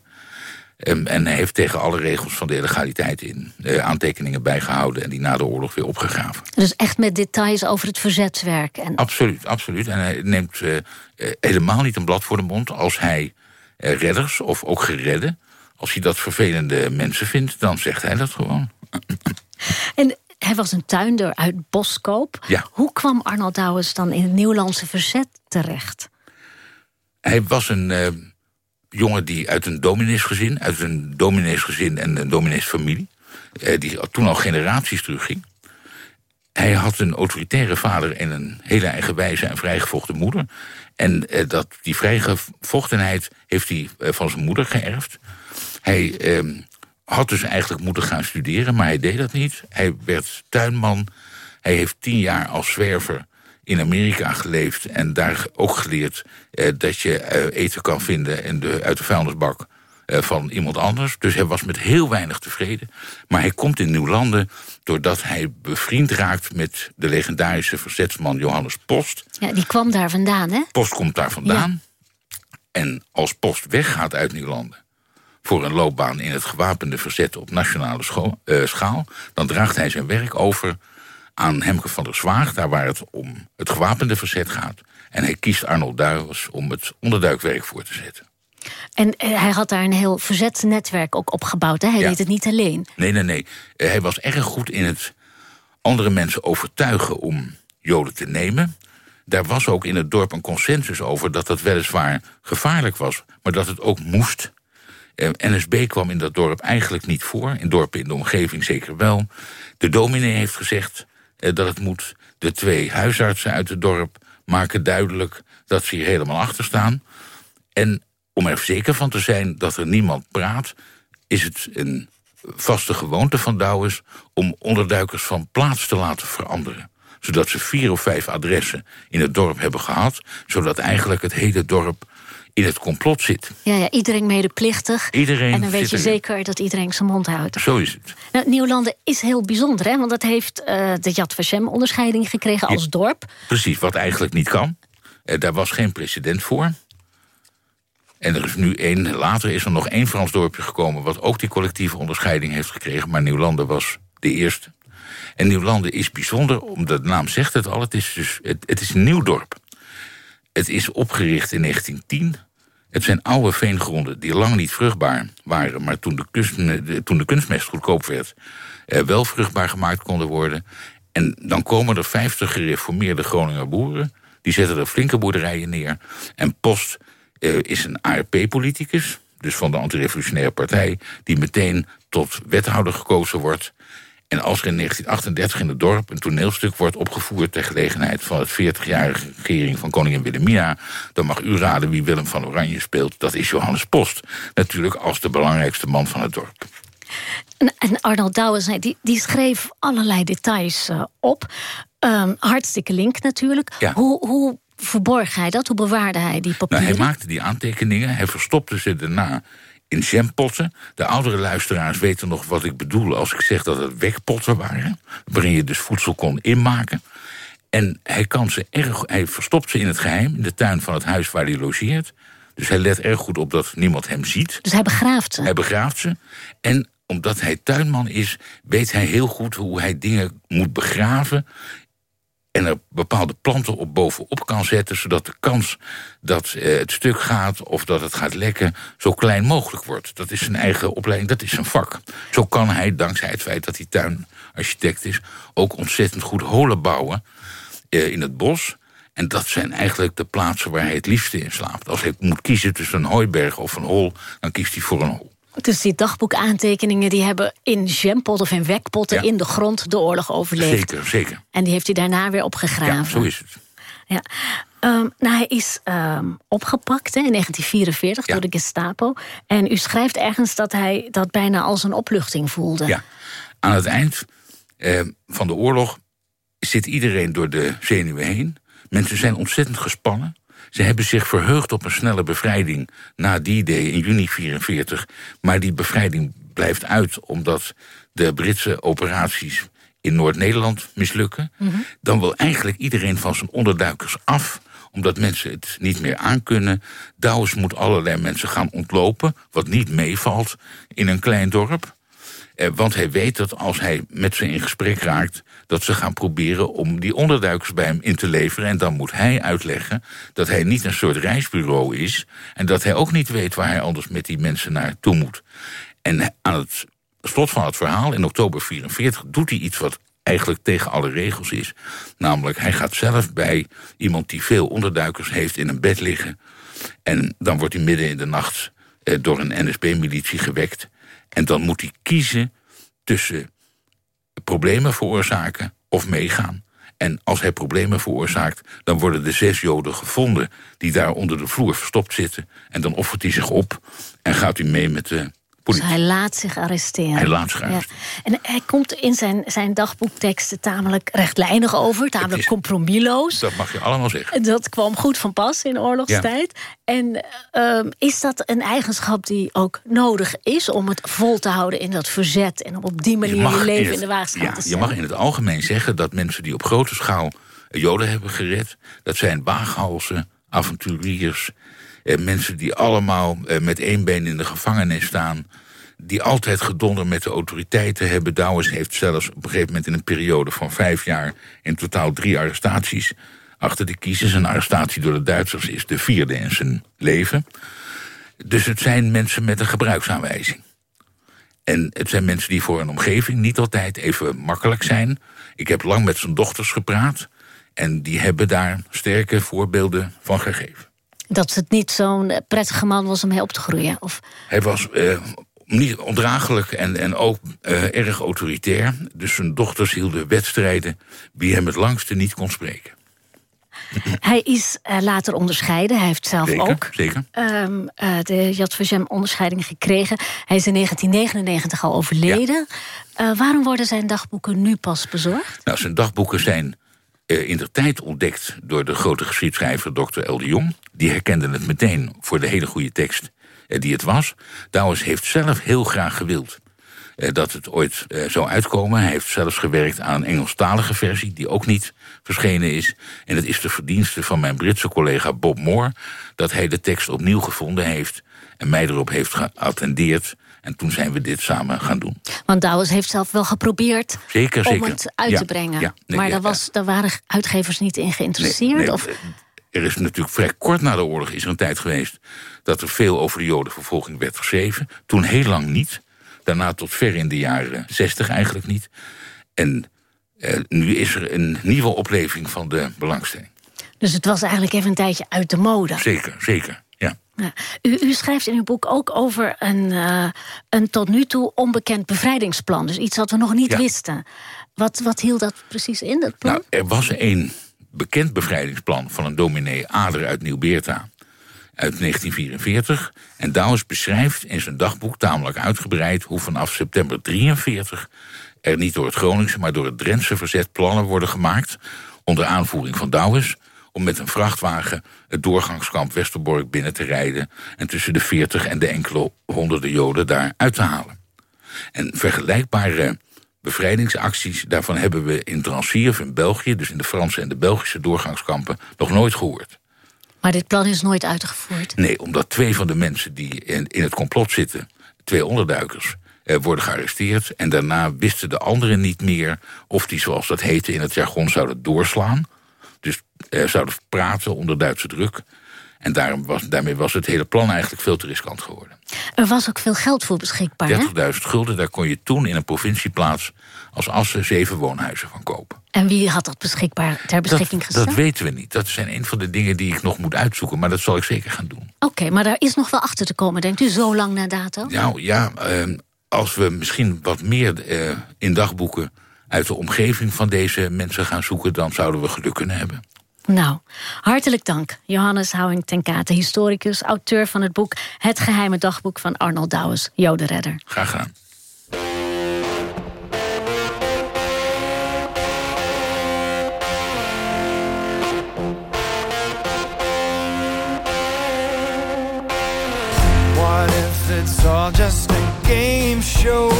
Um, en hij heeft tegen alle regels van de illegaliteit in uh, aantekeningen bijgehouden... en die na de oorlog weer opgegraven. Dus echt met details over het verzetswerk? En... Absoluut, absoluut. En hij neemt uh, uh, helemaal niet een blad voor de mond als hij eh, redders of ook geredden. Als hij dat vervelende mensen vindt, dan zegt hij dat gewoon. En hij was een tuinder uit Boskoop. Ja. Hoe kwam Arnold Douwes dan in het Nieuwlandse verzet terecht? Hij was een eh, jongen die uit een domineesgezin... uit een domineesgezin en een domineesfamilie... eh, die toen al generaties terugging. Hij had een autoritaire vader en een hele eigenwijze en vrijgevochten moeder. En eh, dat, die vrijgevochtenheid heeft hij eh, van zijn moeder geërfd. Hij eh, had dus eigenlijk moeten gaan studeren, maar hij deed dat niet. Hij werd tuinman. Hij heeft tien jaar als zwerver in Amerika geleefd... en daar ook geleerd eh, dat je eh, eten kan vinden in de, uit de vuilnisbak eh, van iemand anders. Dus hij was met heel weinig tevreden. Maar hij komt in Nieuwlanden doordat hij bevriend raakt... met de legendarische verzetsman Johannes Post. Ja, die kwam daar vandaan, hè? Post komt daar vandaan. En als Post weggaat uit Nieuwlanden voor een loopbaan in het gewapende verzet op nationale eh, schaal... dan draagt hij zijn werk over aan Hemke van der Zwaag... daar waar het om het gewapende verzet gaat. En hij kiest Arnold Duivels om het onderduikwerk voor te zetten. En eh, hij had daar een heel verzetsnetwerk ook opgebouwd. Hè? Hij Ja. deed het niet alleen. Nee, nee, nee. Eh, hij was erg goed in het andere mensen overtuigen om Joden te nemen. Daar was ook in het dorp een consensus over dat dat weliswaar gevaarlijk was, maar dat het ook moest. Eh, NSB kwam in dat dorp eigenlijk niet voor, in dorpen in de omgeving zeker wel. De dominee heeft gezegd dat het moet. De twee huisartsen uit het dorp maken duidelijk dat ze hier helemaal achter staan. En om er zeker van te zijn dat er niemand praat, is het een vaste gewoonte van Douwes om onderduikers van plaats te laten veranderen. Zodat ze vier of vijf adressen in het dorp hebben gehad, zodat eigenlijk het hele dorp in het complot zit. Ja, ja, iedereen medeplichtig. Iedereen en dan weet je erin. zeker dat iedereen zijn mond houdt. Zo is het. Nou, Nieuwlanden is heel bijzonder, hè? want dat heeft eh, de Yad Vashem-onderscheiding gekregen als dorp. Precies, wat eigenlijk niet kan. Eh, daar was geen precedent voor. En er is nu één, later is er nog één Frans dorpje gekomen... wat ook die collectieve onderscheiding heeft gekregen... maar Nieuwlanden was de eerste. En Nieuwlanden is bijzonder, omdat de naam zegt het al... het is, dus, het, het is een nieuw dorp. Het is opgericht in 1910. Het zijn oude veengronden die lang niet vruchtbaar waren... maar toen de, toen de kunstmest goedkoop werd... eh, wel vruchtbaar gemaakt konden worden. En dan komen er 50 gereformeerde Groninger boeren... die zetten er flinke boerderijen neer. En Post eh, is een ARP-politicus, dus van de antirevolutionaire partij... die meteen tot wethouder gekozen wordt... En als er in 1938 in het dorp een toneelstuk wordt opgevoerd... ter gelegenheid van het 40-jarige regering van koningin Wilhelmina... dan mag u raden wie Willem van Oranje speelt. Dat is Johannes Post. Natuurlijk als de belangrijkste man van het dorp. En, en Arnold Douwes, nee, die, die schreef allerlei details eh, op. Ehm, hartstikke link natuurlijk. Ja. Hoe, hoe verborg hij dat? Hoe bewaarde hij die Nou, papieren? hij maakte die aantekeningen, hij verstopte ze daarna in jampotten. De oudere luisteraars weten nog wat ik bedoel als ik zeg dat het wekpotten waren... waarin je dus voedsel kon inmaken. En hij, kan ze erg, hij verstopt ze in het geheim in de tuin van het huis waar hij logeert. Dus hij let erg goed op dat niemand hem ziet. Dus hij begraaft ze? Hij begraaft ze. En omdat hij tuinman is, weet hij heel goed hoe hij dingen moet begraven en er bepaalde planten op bovenop kan zetten... zodat de kans dat eh, het stuk gaat of dat het gaat lekken... zo klein mogelijk wordt. Dat is zijn eigen opleiding, dat is zijn vak. Zo kan hij, dankzij het feit dat hij tuinarchitect is... ook ontzettend goed holen bouwen eh, in het bos... En dat zijn eigenlijk de plaatsen waar hij het liefste in slaapt. Als hij moet kiezen tussen een hooiberg of een hol... dan kiest hij voor een hol. Dus die dagboekaantekeningen die hebben in jampotten of in wekpotten... Ja. in de grond de oorlog overleefd. Zeker, zeker. En die heeft hij daarna weer opgegraven. Ja, zo is het. Ja. Ehm, nou, hij is ehm, opgepakt hè, in 1944 Ja. door de Gestapo. En u schrijft ergens dat hij dat bijna als een opluchting voelde. Ja. Aan het eind eh, van de oorlog zit iedereen door de zenuwen heen. Mensen zijn ontzettend gespannen. Ze hebben zich verheugd op een snelle bevrijding na die day in juni 44. Maar die bevrijding blijft uit omdat de Britse operaties in Noord-Nederland mislukken. Dan wil eigenlijk iedereen van zijn onderduikers af omdat mensen het niet meer aankunnen. Douwes moet allerlei mensen gaan ontlopen, wat niet meevalt in een klein dorp. Eh, want hij weet dat als hij met ze in gesprek raakt... dat ze gaan proberen om die onderduikers bij hem in te leveren. En dan moet hij uitleggen dat hij niet een soort reisbureau is... en dat hij ook niet weet waar hij anders met die mensen naartoe moet. En aan het slot van het verhaal, in oktober 44, doet hij iets wat eigenlijk tegen alle regels is. Namelijk, hij gaat zelf bij iemand die veel onderduikers heeft in een bed liggen. En dan wordt hij midden in de nacht eh, door een NSB-militie gewekt. En dan moet hij kiezen tussen problemen veroorzaken of meegaan. En als hij problemen veroorzaakt, dan worden de zes Joden gevonden die daar onder de vloer verstopt zitten. En dan offert hij zich op en gaat hij mee met de dus hij laat zich arresteren. Hij laat zich arresteren. En hij komt in zijn, zijn dagboekteksten tamelijk rechtlijnig over, tamelijk compromisloos. Dat mag je allemaal zeggen. Dat kwam goed van pas in oorlogstijd. En ehm, is dat een eigenschap die ook nodig is om het vol te houden in dat verzet en om op die manier je, leven in, de waagschaal ja, te? Je mag in het algemeen zeggen dat mensen die op grote schaal Joden hebben gered, dat zijn waaghalzen, avonturiers, mensen die allemaal eh, met één been in de gevangenis staan die altijd gedonder met de autoriteiten hebben. Douwens heeft zelfs op een gegeven moment in een periode van vijf jaar... in totaal drie arrestaties achter de kiezers. Een arrestatie door de Duitsers is de vierde in zijn leven. Dus het zijn mensen met een gebruiksaanwijzing. En het zijn mensen die voor een omgeving niet altijd even makkelijk zijn. Ik heb lang met zijn dochters gepraat... en die hebben daar sterke voorbeelden van gegeven. Dat het niet zo'n prettige man was om mee op te groeien? Of... Hij was eh, niet ondraaglijk en, en ook uh, erg autoritair. Dus zijn dochters hielden wedstrijden wie hem het langste niet kon spreken. Hij is uh, later onderscheiden. Hij heeft zelf zeker, ook zeker. Um, uh, de Yad Vashem onderscheiding gekregen. Hij is in 1999 al overleden. Ja. waarom worden zijn dagboeken nu pas bezorgd? Nou, zijn dagboeken zijn in de tijd ontdekt door de grote geschiedschrijver Dr. L. de Jong. Die herkende het meteen voor de hele goede tekst die het was. Douwens heeft zelf heel graag gewild dat het ooit zou uitkomen. Hij heeft zelfs gewerkt aan een Engelstalige versie... die ook niet verschenen is. En het is de verdienste van mijn Britse collega Bob Moore... dat hij de tekst opnieuw gevonden heeft... en mij erop heeft geattendeerd... En toen zijn we dit samen gaan doen. Want Douwens heeft zelf wel geprobeerd zeker, om zeker. het uit ja, te brengen. Ja, nee, maar ja, daar, was, daar waren uitgevers niet in geïnteresseerd? Nee, nee, of? Er is natuurlijk vrij kort na de oorlog is er een tijd geweest... dat er veel over de jodenvervolging werd geschreven. Toen heel lang niet. Daarna tot ver in de jaren zestig eigenlijk niet. En eh, nu is er een nieuwe opleving van de belangstelling. Dus het was eigenlijk even een tijdje uit de mode. Zeker, zeker, ja. U, u, schrijft in uw boek ook over een, uh, een tot nu toe onbekend bevrijdingsplan. Dus iets wat we nog niet Ja. wisten. Wat, wat hield dat precies in, dat plan? Nou, er was een bekend bevrijdingsplan van een dominee Ader uit Nieuw-Beerta uit 1944. En Douwens beschrijft in zijn dagboek tamelijk uitgebreid... hoe vanaf september 43 er niet door het Groningse... maar door het Drentse verzet plannen worden gemaakt... onder aanvoering van Douwens... om met een vrachtwagen het doorgangskamp Westerbork binnen te rijden... en tussen de 40 en de enkele honderden Joden daar uit te halen. En vergelijkbare bevrijdingsacties... daarvan hebben we in Transierf in België... dus in de Franse en de Belgische doorgangskampen... nog nooit gehoord. Maar dit plan is nooit uitgevoerd. Nee, omdat twee van de mensen die in, in het complot zitten... twee onderduikers, eh, worden gearresteerd... en daarna wisten de anderen niet meer... of die, zoals dat heette in het jargon, zouden doorslaan. Eh, zouden praten onder Duitse druk... En daarom was, daarmee was het hele plan eigenlijk veel te riskant geworden. Er was ook veel geld voor beschikbaar, hè? 30.000 gulden, daar kon je toen in een provincieplaats... als Assen zeven woonhuizen van kopen. En wie had dat beschikbaar ter beschikking gesteld? dat weten we niet. Dat zijn een van de dingen die ik nog moet uitzoeken. Maar dat zal ik zeker gaan doen. Oké, maar daar is nog wel achter te komen, denkt u, zo lang na dato? Nou ja, eh, als we misschien wat meer eh, in dagboeken... uit de omgeving van deze mensen gaan zoeken... dan zouden we geluk kunnen hebben. Nou, hartelijk dank. Johannes Houwing ten Kate, historicus, auteur van het boek... Het geheime dagboek van Arnold Douwes, Jodenredder. Graag gedaan. What if it's all just a game show?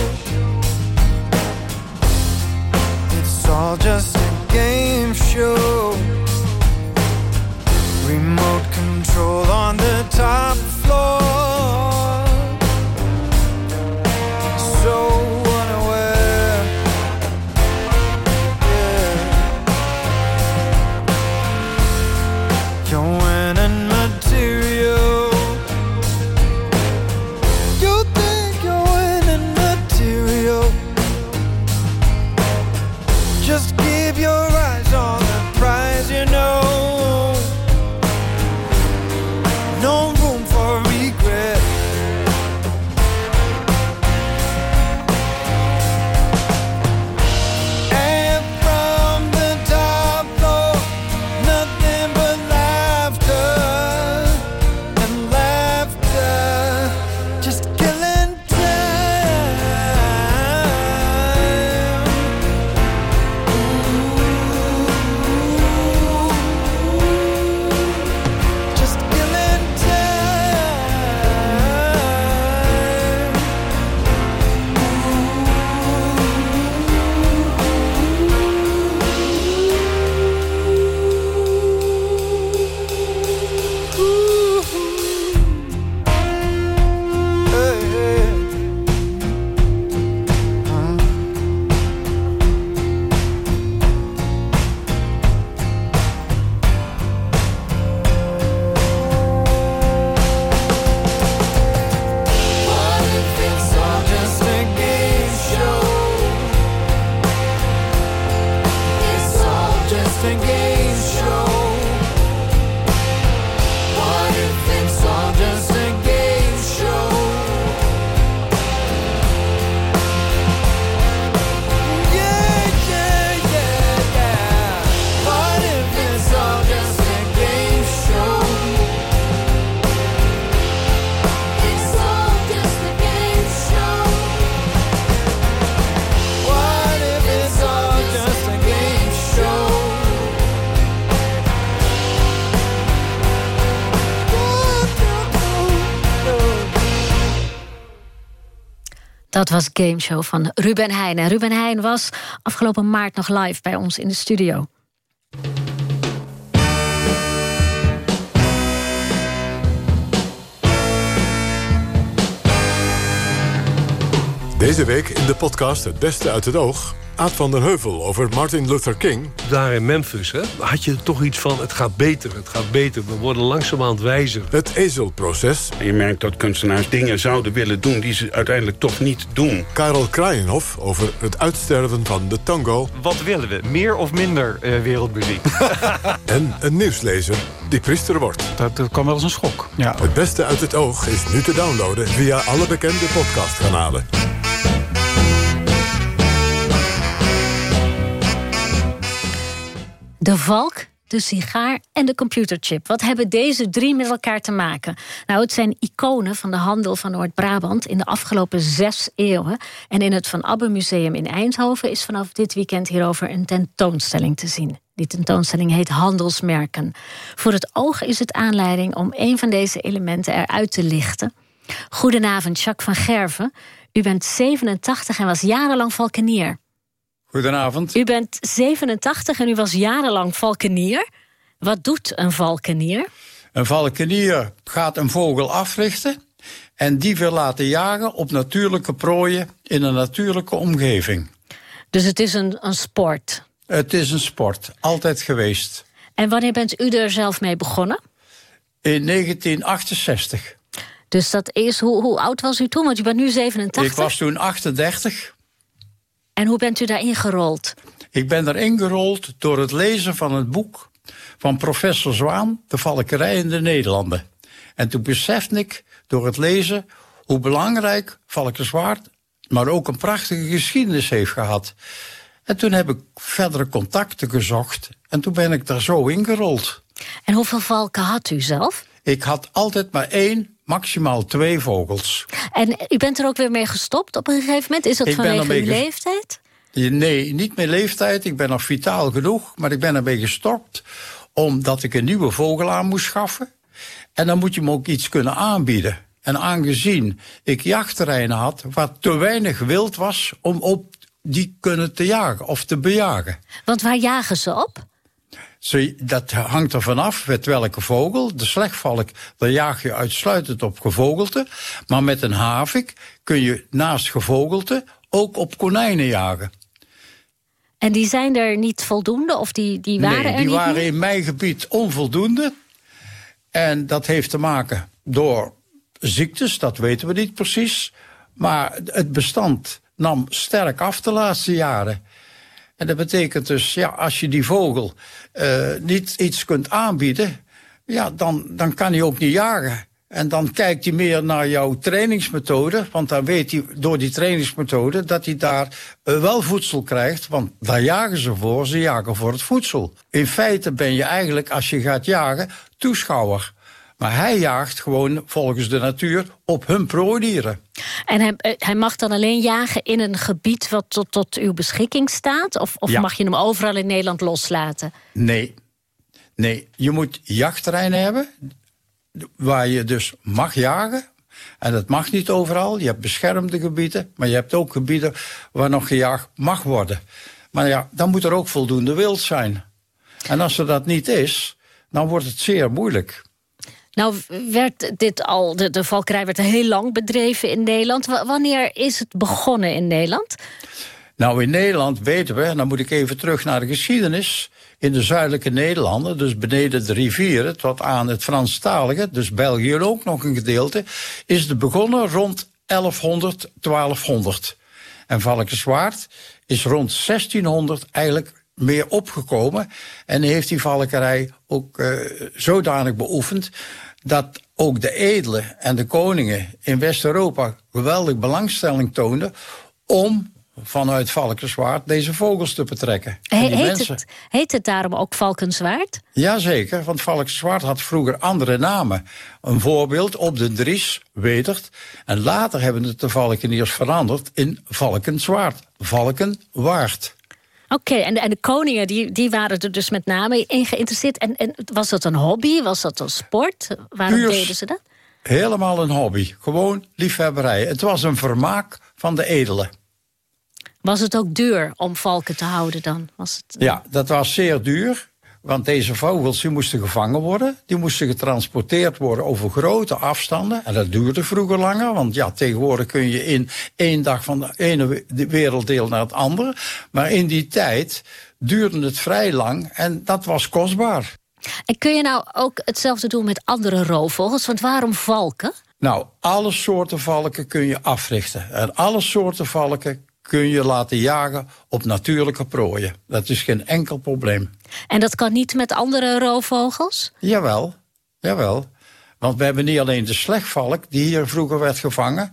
It's all just a game show. Control on the top floor. Dat was Gameshow van Ruben Heijn. En Ruben Heijn was afgelopen maart nog live bij ons in de studio. Deze week in de podcast Het Beste uit het Oog... Aad van der Heuvel over Martin Luther King. Daar in Memphis hè, had je toch iets van... het gaat beter, het gaat beter, we worden langzamerhand wijzer. Het ezelproces. Je merkt dat kunstenaars dingen zouden willen doen... die ze uiteindelijk toch niet doen. Karel Kraaienhof over het uitsterven van de tango. Wat willen we? Meer of minder uh, wereldmuziek? en een nieuwslezer die priester wordt. Dat, dat kan wel eens een schok. Ja. Het Beste uit het Oog is nu te downloaden... via alle bekende podcastkanalen. De valk, de sigaar en de computerchip. Wat hebben deze drie met elkaar te maken? Nou, het zijn iconen van de handel van Noord-Brabant in de afgelopen zes eeuwen. En in het Van Abbe Museum in Eindhoven is vanaf dit weekend hierover een tentoonstelling te zien. Die tentoonstelling heet Handelsmerken. Voor het oog is het aanleiding om een van deze elementen eruit te lichten. Goedenavond, Jacques van Gerven. U bent 87 en was jarenlang valkenier. Goedenavond. U bent 87 en u was jarenlang valkenier. Wat doet een valkenier? Een valkenier gaat een vogel africhten en die wil laten jagen op natuurlijke prooien in een natuurlijke omgeving. Dus het is een, een sport? Het is een sport, altijd geweest. En wanneer bent u er zelf mee begonnen? In 1968. Dus dat is, hoe, hoe oud was u toen? Want u bent nu 87. Ik was toen 38. En hoe bent u daarin gerold? Ik ben erin gerold door het lezen van het boek van professor Zwaan, De Valkerij in de Nederlanden. En toen besefte ik door het lezen hoe belangrijk Valkenswaard, maar ook een prachtige geschiedenis heeft gehad. En toen heb ik verdere contacten gezocht en toen ben ik daar zo ingerold. En hoeveel valken had u zelf? Ik had altijd maar één, maximaal twee vogels. En u bent er ook weer mee gestopt op een gegeven moment? Is dat Ik vanwege uw leeftijd? Nee, niet mijn leeftijd. Ik ben nog vitaal genoeg. Maar ik ben ermee gestopt omdat ik een nieuwe vogel aan moest schaffen. En dan moet je hem ook iets kunnen aanbieden. En aangezien ik jachtterreinen had waar te weinig wild was om op die kunnen te jagen of te bejagen. Want waar jagen ze op? Dat hangt er vanaf met welke vogel. De slechtvalk, daar jaag je uitsluitend op gevogelte. Maar met een havik kun je naast gevogelte ook op konijnen jagen. En die zijn er niet voldoende? Of die, die waren nee, er die niet waren meer? in mijn gebied onvoldoende. En dat heeft te maken door ziektes, dat weten we niet precies. Maar het bestand nam sterk af de laatste jaren. En dat betekent dus, ja, als je die vogel eh, niet iets kunt aanbieden, ja, dan, dan kan hij ook niet jagen. En dan kijkt hij meer naar jouw trainingsmethode, want dan weet hij door die trainingsmethode dat hij daar eh, wel voedsel krijgt, want daar jagen ze voor, ze jagen voor het voedsel. In feite ben je eigenlijk, als je gaat jagen, toeschouwer. Maar hij jaagt gewoon volgens de natuur op hun prooidieren. En hij, eh, hij mag dan alleen jagen in een gebied wat tot, tot uw beschikking staat? Of, of Ja. mag je hem overal in Nederland loslaten? Nee. Nee, je moet jachtterreinen hebben waar je dus mag jagen. En dat mag niet overal. Je hebt beschermde gebieden, maar je hebt ook gebieden waar nog gejaagd mag worden. Maar ja, dan moet er ook voldoende wild zijn. En als er dat niet is, dan wordt het zeer moeilijk. Nou werd dit al, de, de valkerij werd heel lang bedreven in Nederland. Wa- wanneer is het begonnen in Nederland? Nou, in Nederland weten we, en dan moet ik even terug naar de geschiedenis. In de zuidelijke Nederlanden, dus beneden de rivieren, tot aan het Franstalige, dus België ook nog een gedeelte, is het begonnen rond 1100, 1200. En Valkenswaard is rond 1600 eigenlijk meer opgekomen. En heeft die valkerij ook eh, zodanig beoefend dat ook de edelen en de koningen in West-Europa geweldig belangstelling toonden om vanuit Valkenswaard deze vogels te betrekken. He- heet, het, heet het daarom ook Valkenswaard? Jazeker, want Valkenswaard had vroeger andere namen. Een voorbeeld, op de Dries, Wetert. En later hebben het de Valkeniers veranderd in Valkenswaard. Valkenwaard. Oké, en, de- en de koningen die, die waren er dus met name in geïnteresseerd. En, en was dat een hobby? Was dat een sport? Waarom deden ze dat? Helemaal een hobby. Gewoon liefhebberij. Het was een vermaak van de edelen. Was het ook duur om valken te houden dan? Was het... Ja, dat was zeer duur. Want deze vogels die moesten gevangen worden. Die moesten getransporteerd worden over grote afstanden. En dat duurde vroeger langer. Want ja, tegenwoordig kun je in één dag van de ene werelddeel naar het andere. Maar in die tijd duurde het vrij lang. En dat was kostbaar. En kun je nou ook hetzelfde doen met andere roofvogels? Want waarom valken? Nou, alle soorten valken kun je africhten. En alle soorten valken kun je laten jagen op natuurlijke prooien. Dat is geen enkel probleem. En dat kan niet met andere roofvogels? Jawel, jawel. Want we hebben niet alleen de slechtvalk, die hier vroeger werd gevangen...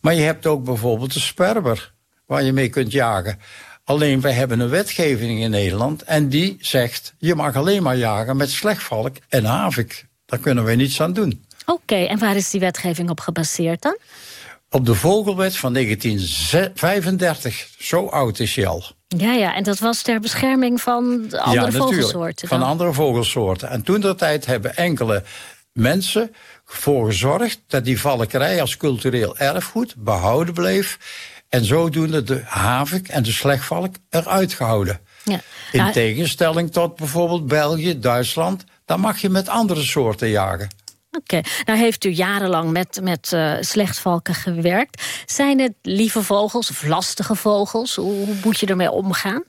maar je hebt ook bijvoorbeeld de sperber, waar je mee kunt jagen. Alleen wij hebben een wetgeving in Nederland... en die zegt, je mag alleen maar jagen met slechtvalk en havik. Daar kunnen wij niets aan doen. Oké, en waar is die wetgeving op gebaseerd dan? Op de vogelwet van 1935. Zo oud is hij al. Ja, ja, en dat was ter bescherming van de andere ja, vogelsoorten. Van andere vogelsoorten. En toen dat tijd hebben enkele mensen voor gezorgd dat die valkerij als cultureel erfgoed behouden bleef. En zodoende de havik en de slechtvalk eruit gehouden. Ja. In Nou, tegenstelling tot bijvoorbeeld België, Duitsland. Daar mag je met andere soorten jagen. Oké, nou heeft u jarenlang met, met eh, slechtvalken gewerkt. Zijn het lieve vogels of lastige vogels? Hoe, hoe moet je ermee omgaan?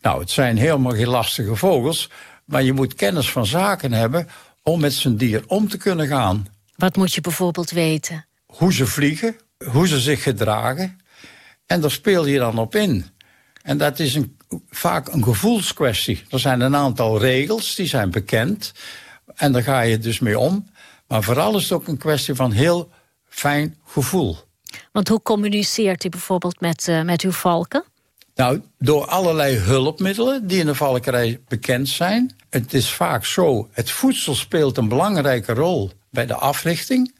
Nou, het zijn helemaal geen lastige vogels. Maar je moet kennis van zaken hebben om met zijn dier om te kunnen gaan. Wat moet je bijvoorbeeld weten? Hoe ze vliegen, hoe ze zich gedragen. En daar speel je dan op in. En dat is een, vaak een gevoelskwestie. Er zijn een aantal regels, die zijn bekend. En daar ga je dus mee om. Maar vooral is het ook een kwestie van heel fijn gevoel. Want hoe communiceert u bijvoorbeeld met, eh, met uw valken? Nou, door allerlei hulpmiddelen die in de valkerij bekend zijn. Het is vaak zo, het voedsel speelt een belangrijke rol bij de africhting.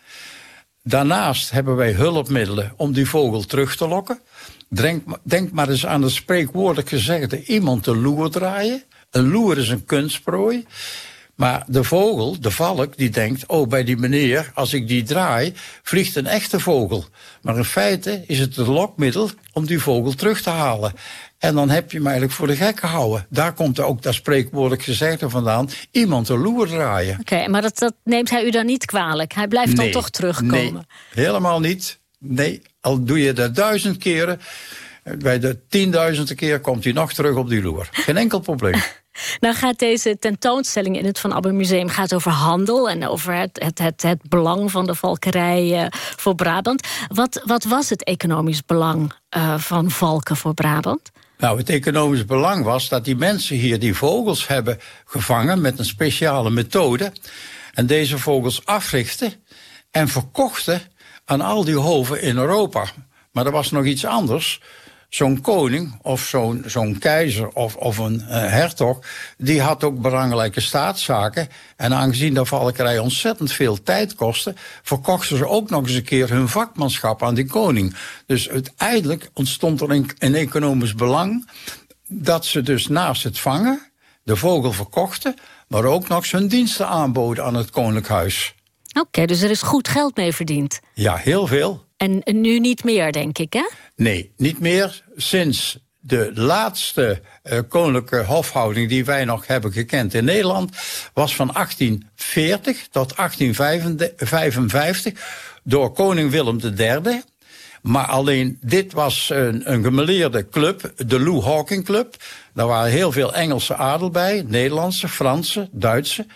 Daarnaast hebben wij hulpmiddelen om die vogel terug te lokken. Denk, denk maar eens aan het spreekwoordelijk gezegde iemand de loer draaien. Een loer is een kunstprooi. Maar de vogel, de valk, die denkt... oh, bij die meneer, als ik die draai, vliegt een echte vogel. Maar in feite is het het lokmiddel om die vogel terug te halen. En dan heb je hem eigenlijk voor de gek gehouden. Daar komt ook dat spreekwoordelijk gezegde vandaan... iemand de loer draaien. Oké, maar dat, dat neemt hij u dan niet kwalijk? Hij blijft dan toch terugkomen? Nee, helemaal niet. Nee, al doe je dat duizend keren... bij de tienduizendste keer komt hij nog terug op die loer. Geen enkel probleem. Nou gaat deze tentoonstelling in het Van Abbe Museum gaat over handel... en over het, het, het, het belang van de valkerij eh, voor Brabant. Wat, wat was het economisch belang eh, van valken voor Brabant? Nou, het economisch belang was dat die mensen hier die vogels hebben gevangen met een speciale methode. En deze vogels africhten en verkochten aan al die hoven in Europa. Maar er was nog iets anders. Zo'n koning of zo'n zo'n keizer of, of een eh, hertog, die had ook belangrijke staatszaken. En aangezien de valkerij ontzettend veel tijd kostte, verkochten ze ook nog eens een keer hun vakmanschap aan die koning. Dus uiteindelijk ontstond er een, een economisch belang dat ze dus naast het vangen de vogel verkochten, maar ook nog zijn diensten aanboden aan het koninklijk huis. Oké, dus er is goed geld mee verdiend. Ja, heel veel. En nu niet meer, denk ik, hè? Nee, niet meer sinds de laatste eh, koninklijke hofhouding die wij nog hebben gekend in Nederland was van 1840 tot 1855 door koning Willem III. Maar alleen dit was een, een gemeleerde club, de Lou Hawking Club. Daar waren heel veel Engelse adel bij, Nederlandse, Franse, Duitse.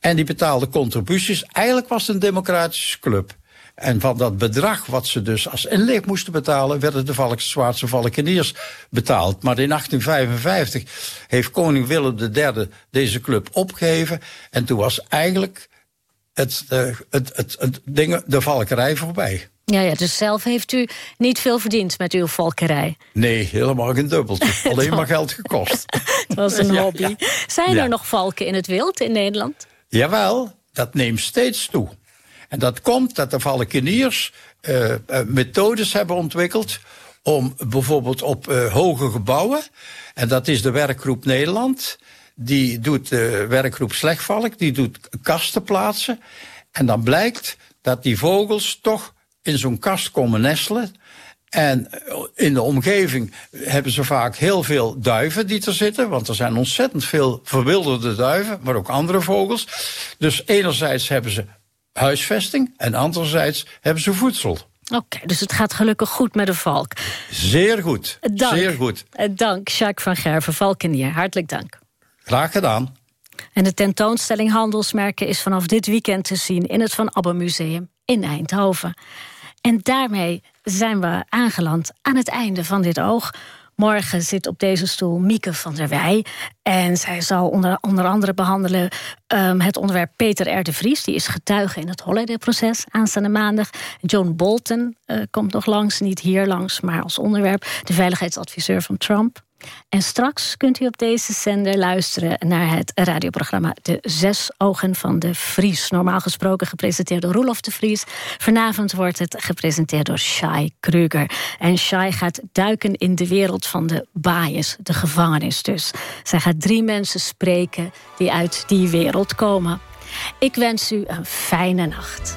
En die betaalden contributies. Eigenlijk was het een democratische club. En van dat bedrag wat ze dus als inleg moesten betalen... werden de Zwaardse Valkeniers betaald. Maar in 1855 heeft koning Willem III deze club opgegeven. En toen was eigenlijk het, het, het, het, ding, de valkerij voorbij. Ja, ja, dus zelf heeft u niet veel verdiend met uw valkerij. Nee, helemaal geen dubbeltje. Alleen maar geld gekost. Dat was een hobby. ja. Zijn Ja. er nog valken in het wild in Nederland? Jawel, dat neemt steeds toe. En dat komt dat de valkeniers eh, eh, methodes hebben ontwikkeld om bijvoorbeeld op eh, hoge gebouwen, en dat is de werkgroep Nederland, die doet de werkgroep Slechtvalk, die doet kasten plaatsen. En dan blijkt dat die vogels toch in zo'n kast komen nestelen. En in de omgeving hebben ze vaak heel veel duiven die er zitten. Want er zijn ontzettend veel verwilderde duiven, maar ook andere vogels. Dus enerzijds hebben ze huisvesting en anderzijds hebben ze voedsel. Oké, dus het gaat gelukkig goed met de valk. Zeer goed, Dank. zeer goed. Eh, Dank, Jacques van Gerven, valkenier. Hartelijk dank. Graag gedaan. En de tentoonstelling Handelsmerken is vanaf dit weekend te zien... in het Van Abbe Museum in Eindhoven. En daarmee zijn we aangeland aan het einde van dit oog. Morgen zit op deze stoel Mieke van der Wij. En zij zal onder, onder andere behandelen ehm, het onderwerp Peter R. de Vries. Die is getuige in het Hollidayproces aanstaande maandag. John Bolton eh, komt nog langs, niet hier langs, maar als onderwerp. De veiligheidsadviseur van Trump. En straks kunt u op deze zender luisteren naar het radioprogramma De Zes Ogen van de Vries. Normaal gesproken gepresenteerd door Roelof de Vries. Vanavond wordt het gepresenteerd door Shai Kruger. En Shai gaat duiken in de wereld van de baaiers, de gevangenis dus. Zij gaat drie mensen spreken die uit die wereld komen. Ik wens u een fijne nacht.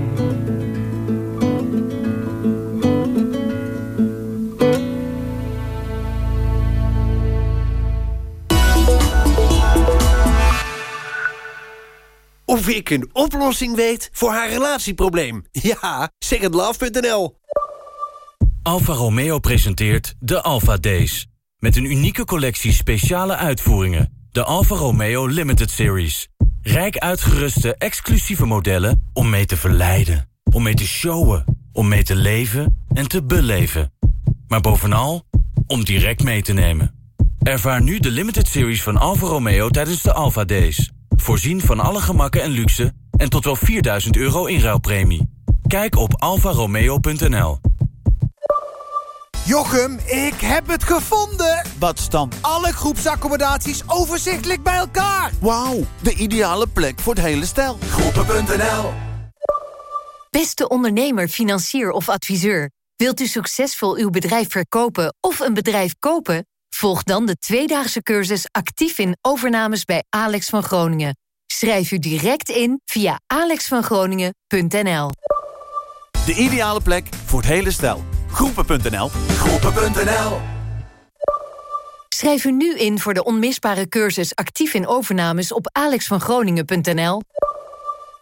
Ik een oplossing weet voor haar relatieprobleem. Ja, secondlove.nl. Alfa Romeo presenteert de Alfa Days. Met een unieke collectie speciale uitvoeringen. De Alfa Romeo Limited Series. Rijk uitgeruste exclusieve modellen om mee te verleiden. Om mee te showen. Om mee te leven en te beleven. Maar bovenal, om direct mee te nemen. Ervaar nu de Limited Series van Alfa Romeo tijdens de Alfa Days. Voorzien van alle gemakken en luxe en tot wel 4000 euro inruilpremie. Kijk op alfaromeo.nl. Jochem, ik heb het gevonden! Wat staan alle groepsaccommodaties overzichtelijk bij elkaar? Wauw, de ideale plek voor het hele stel. Groepen.nl Beste ondernemer, financier of adviseur. Wilt u succesvol uw bedrijf verkopen of een bedrijf kopen? Volg dan de tweedaagse cursus actief in overnames bij Alex van Groningen. Schrijf u direct in via alexvangroningen.nl. De ideale plek voor het hele stel. Groepen.nl. Groepen.nl Schrijf u nu in voor de onmisbare cursus actief in overnames op alexvangroningen.nl.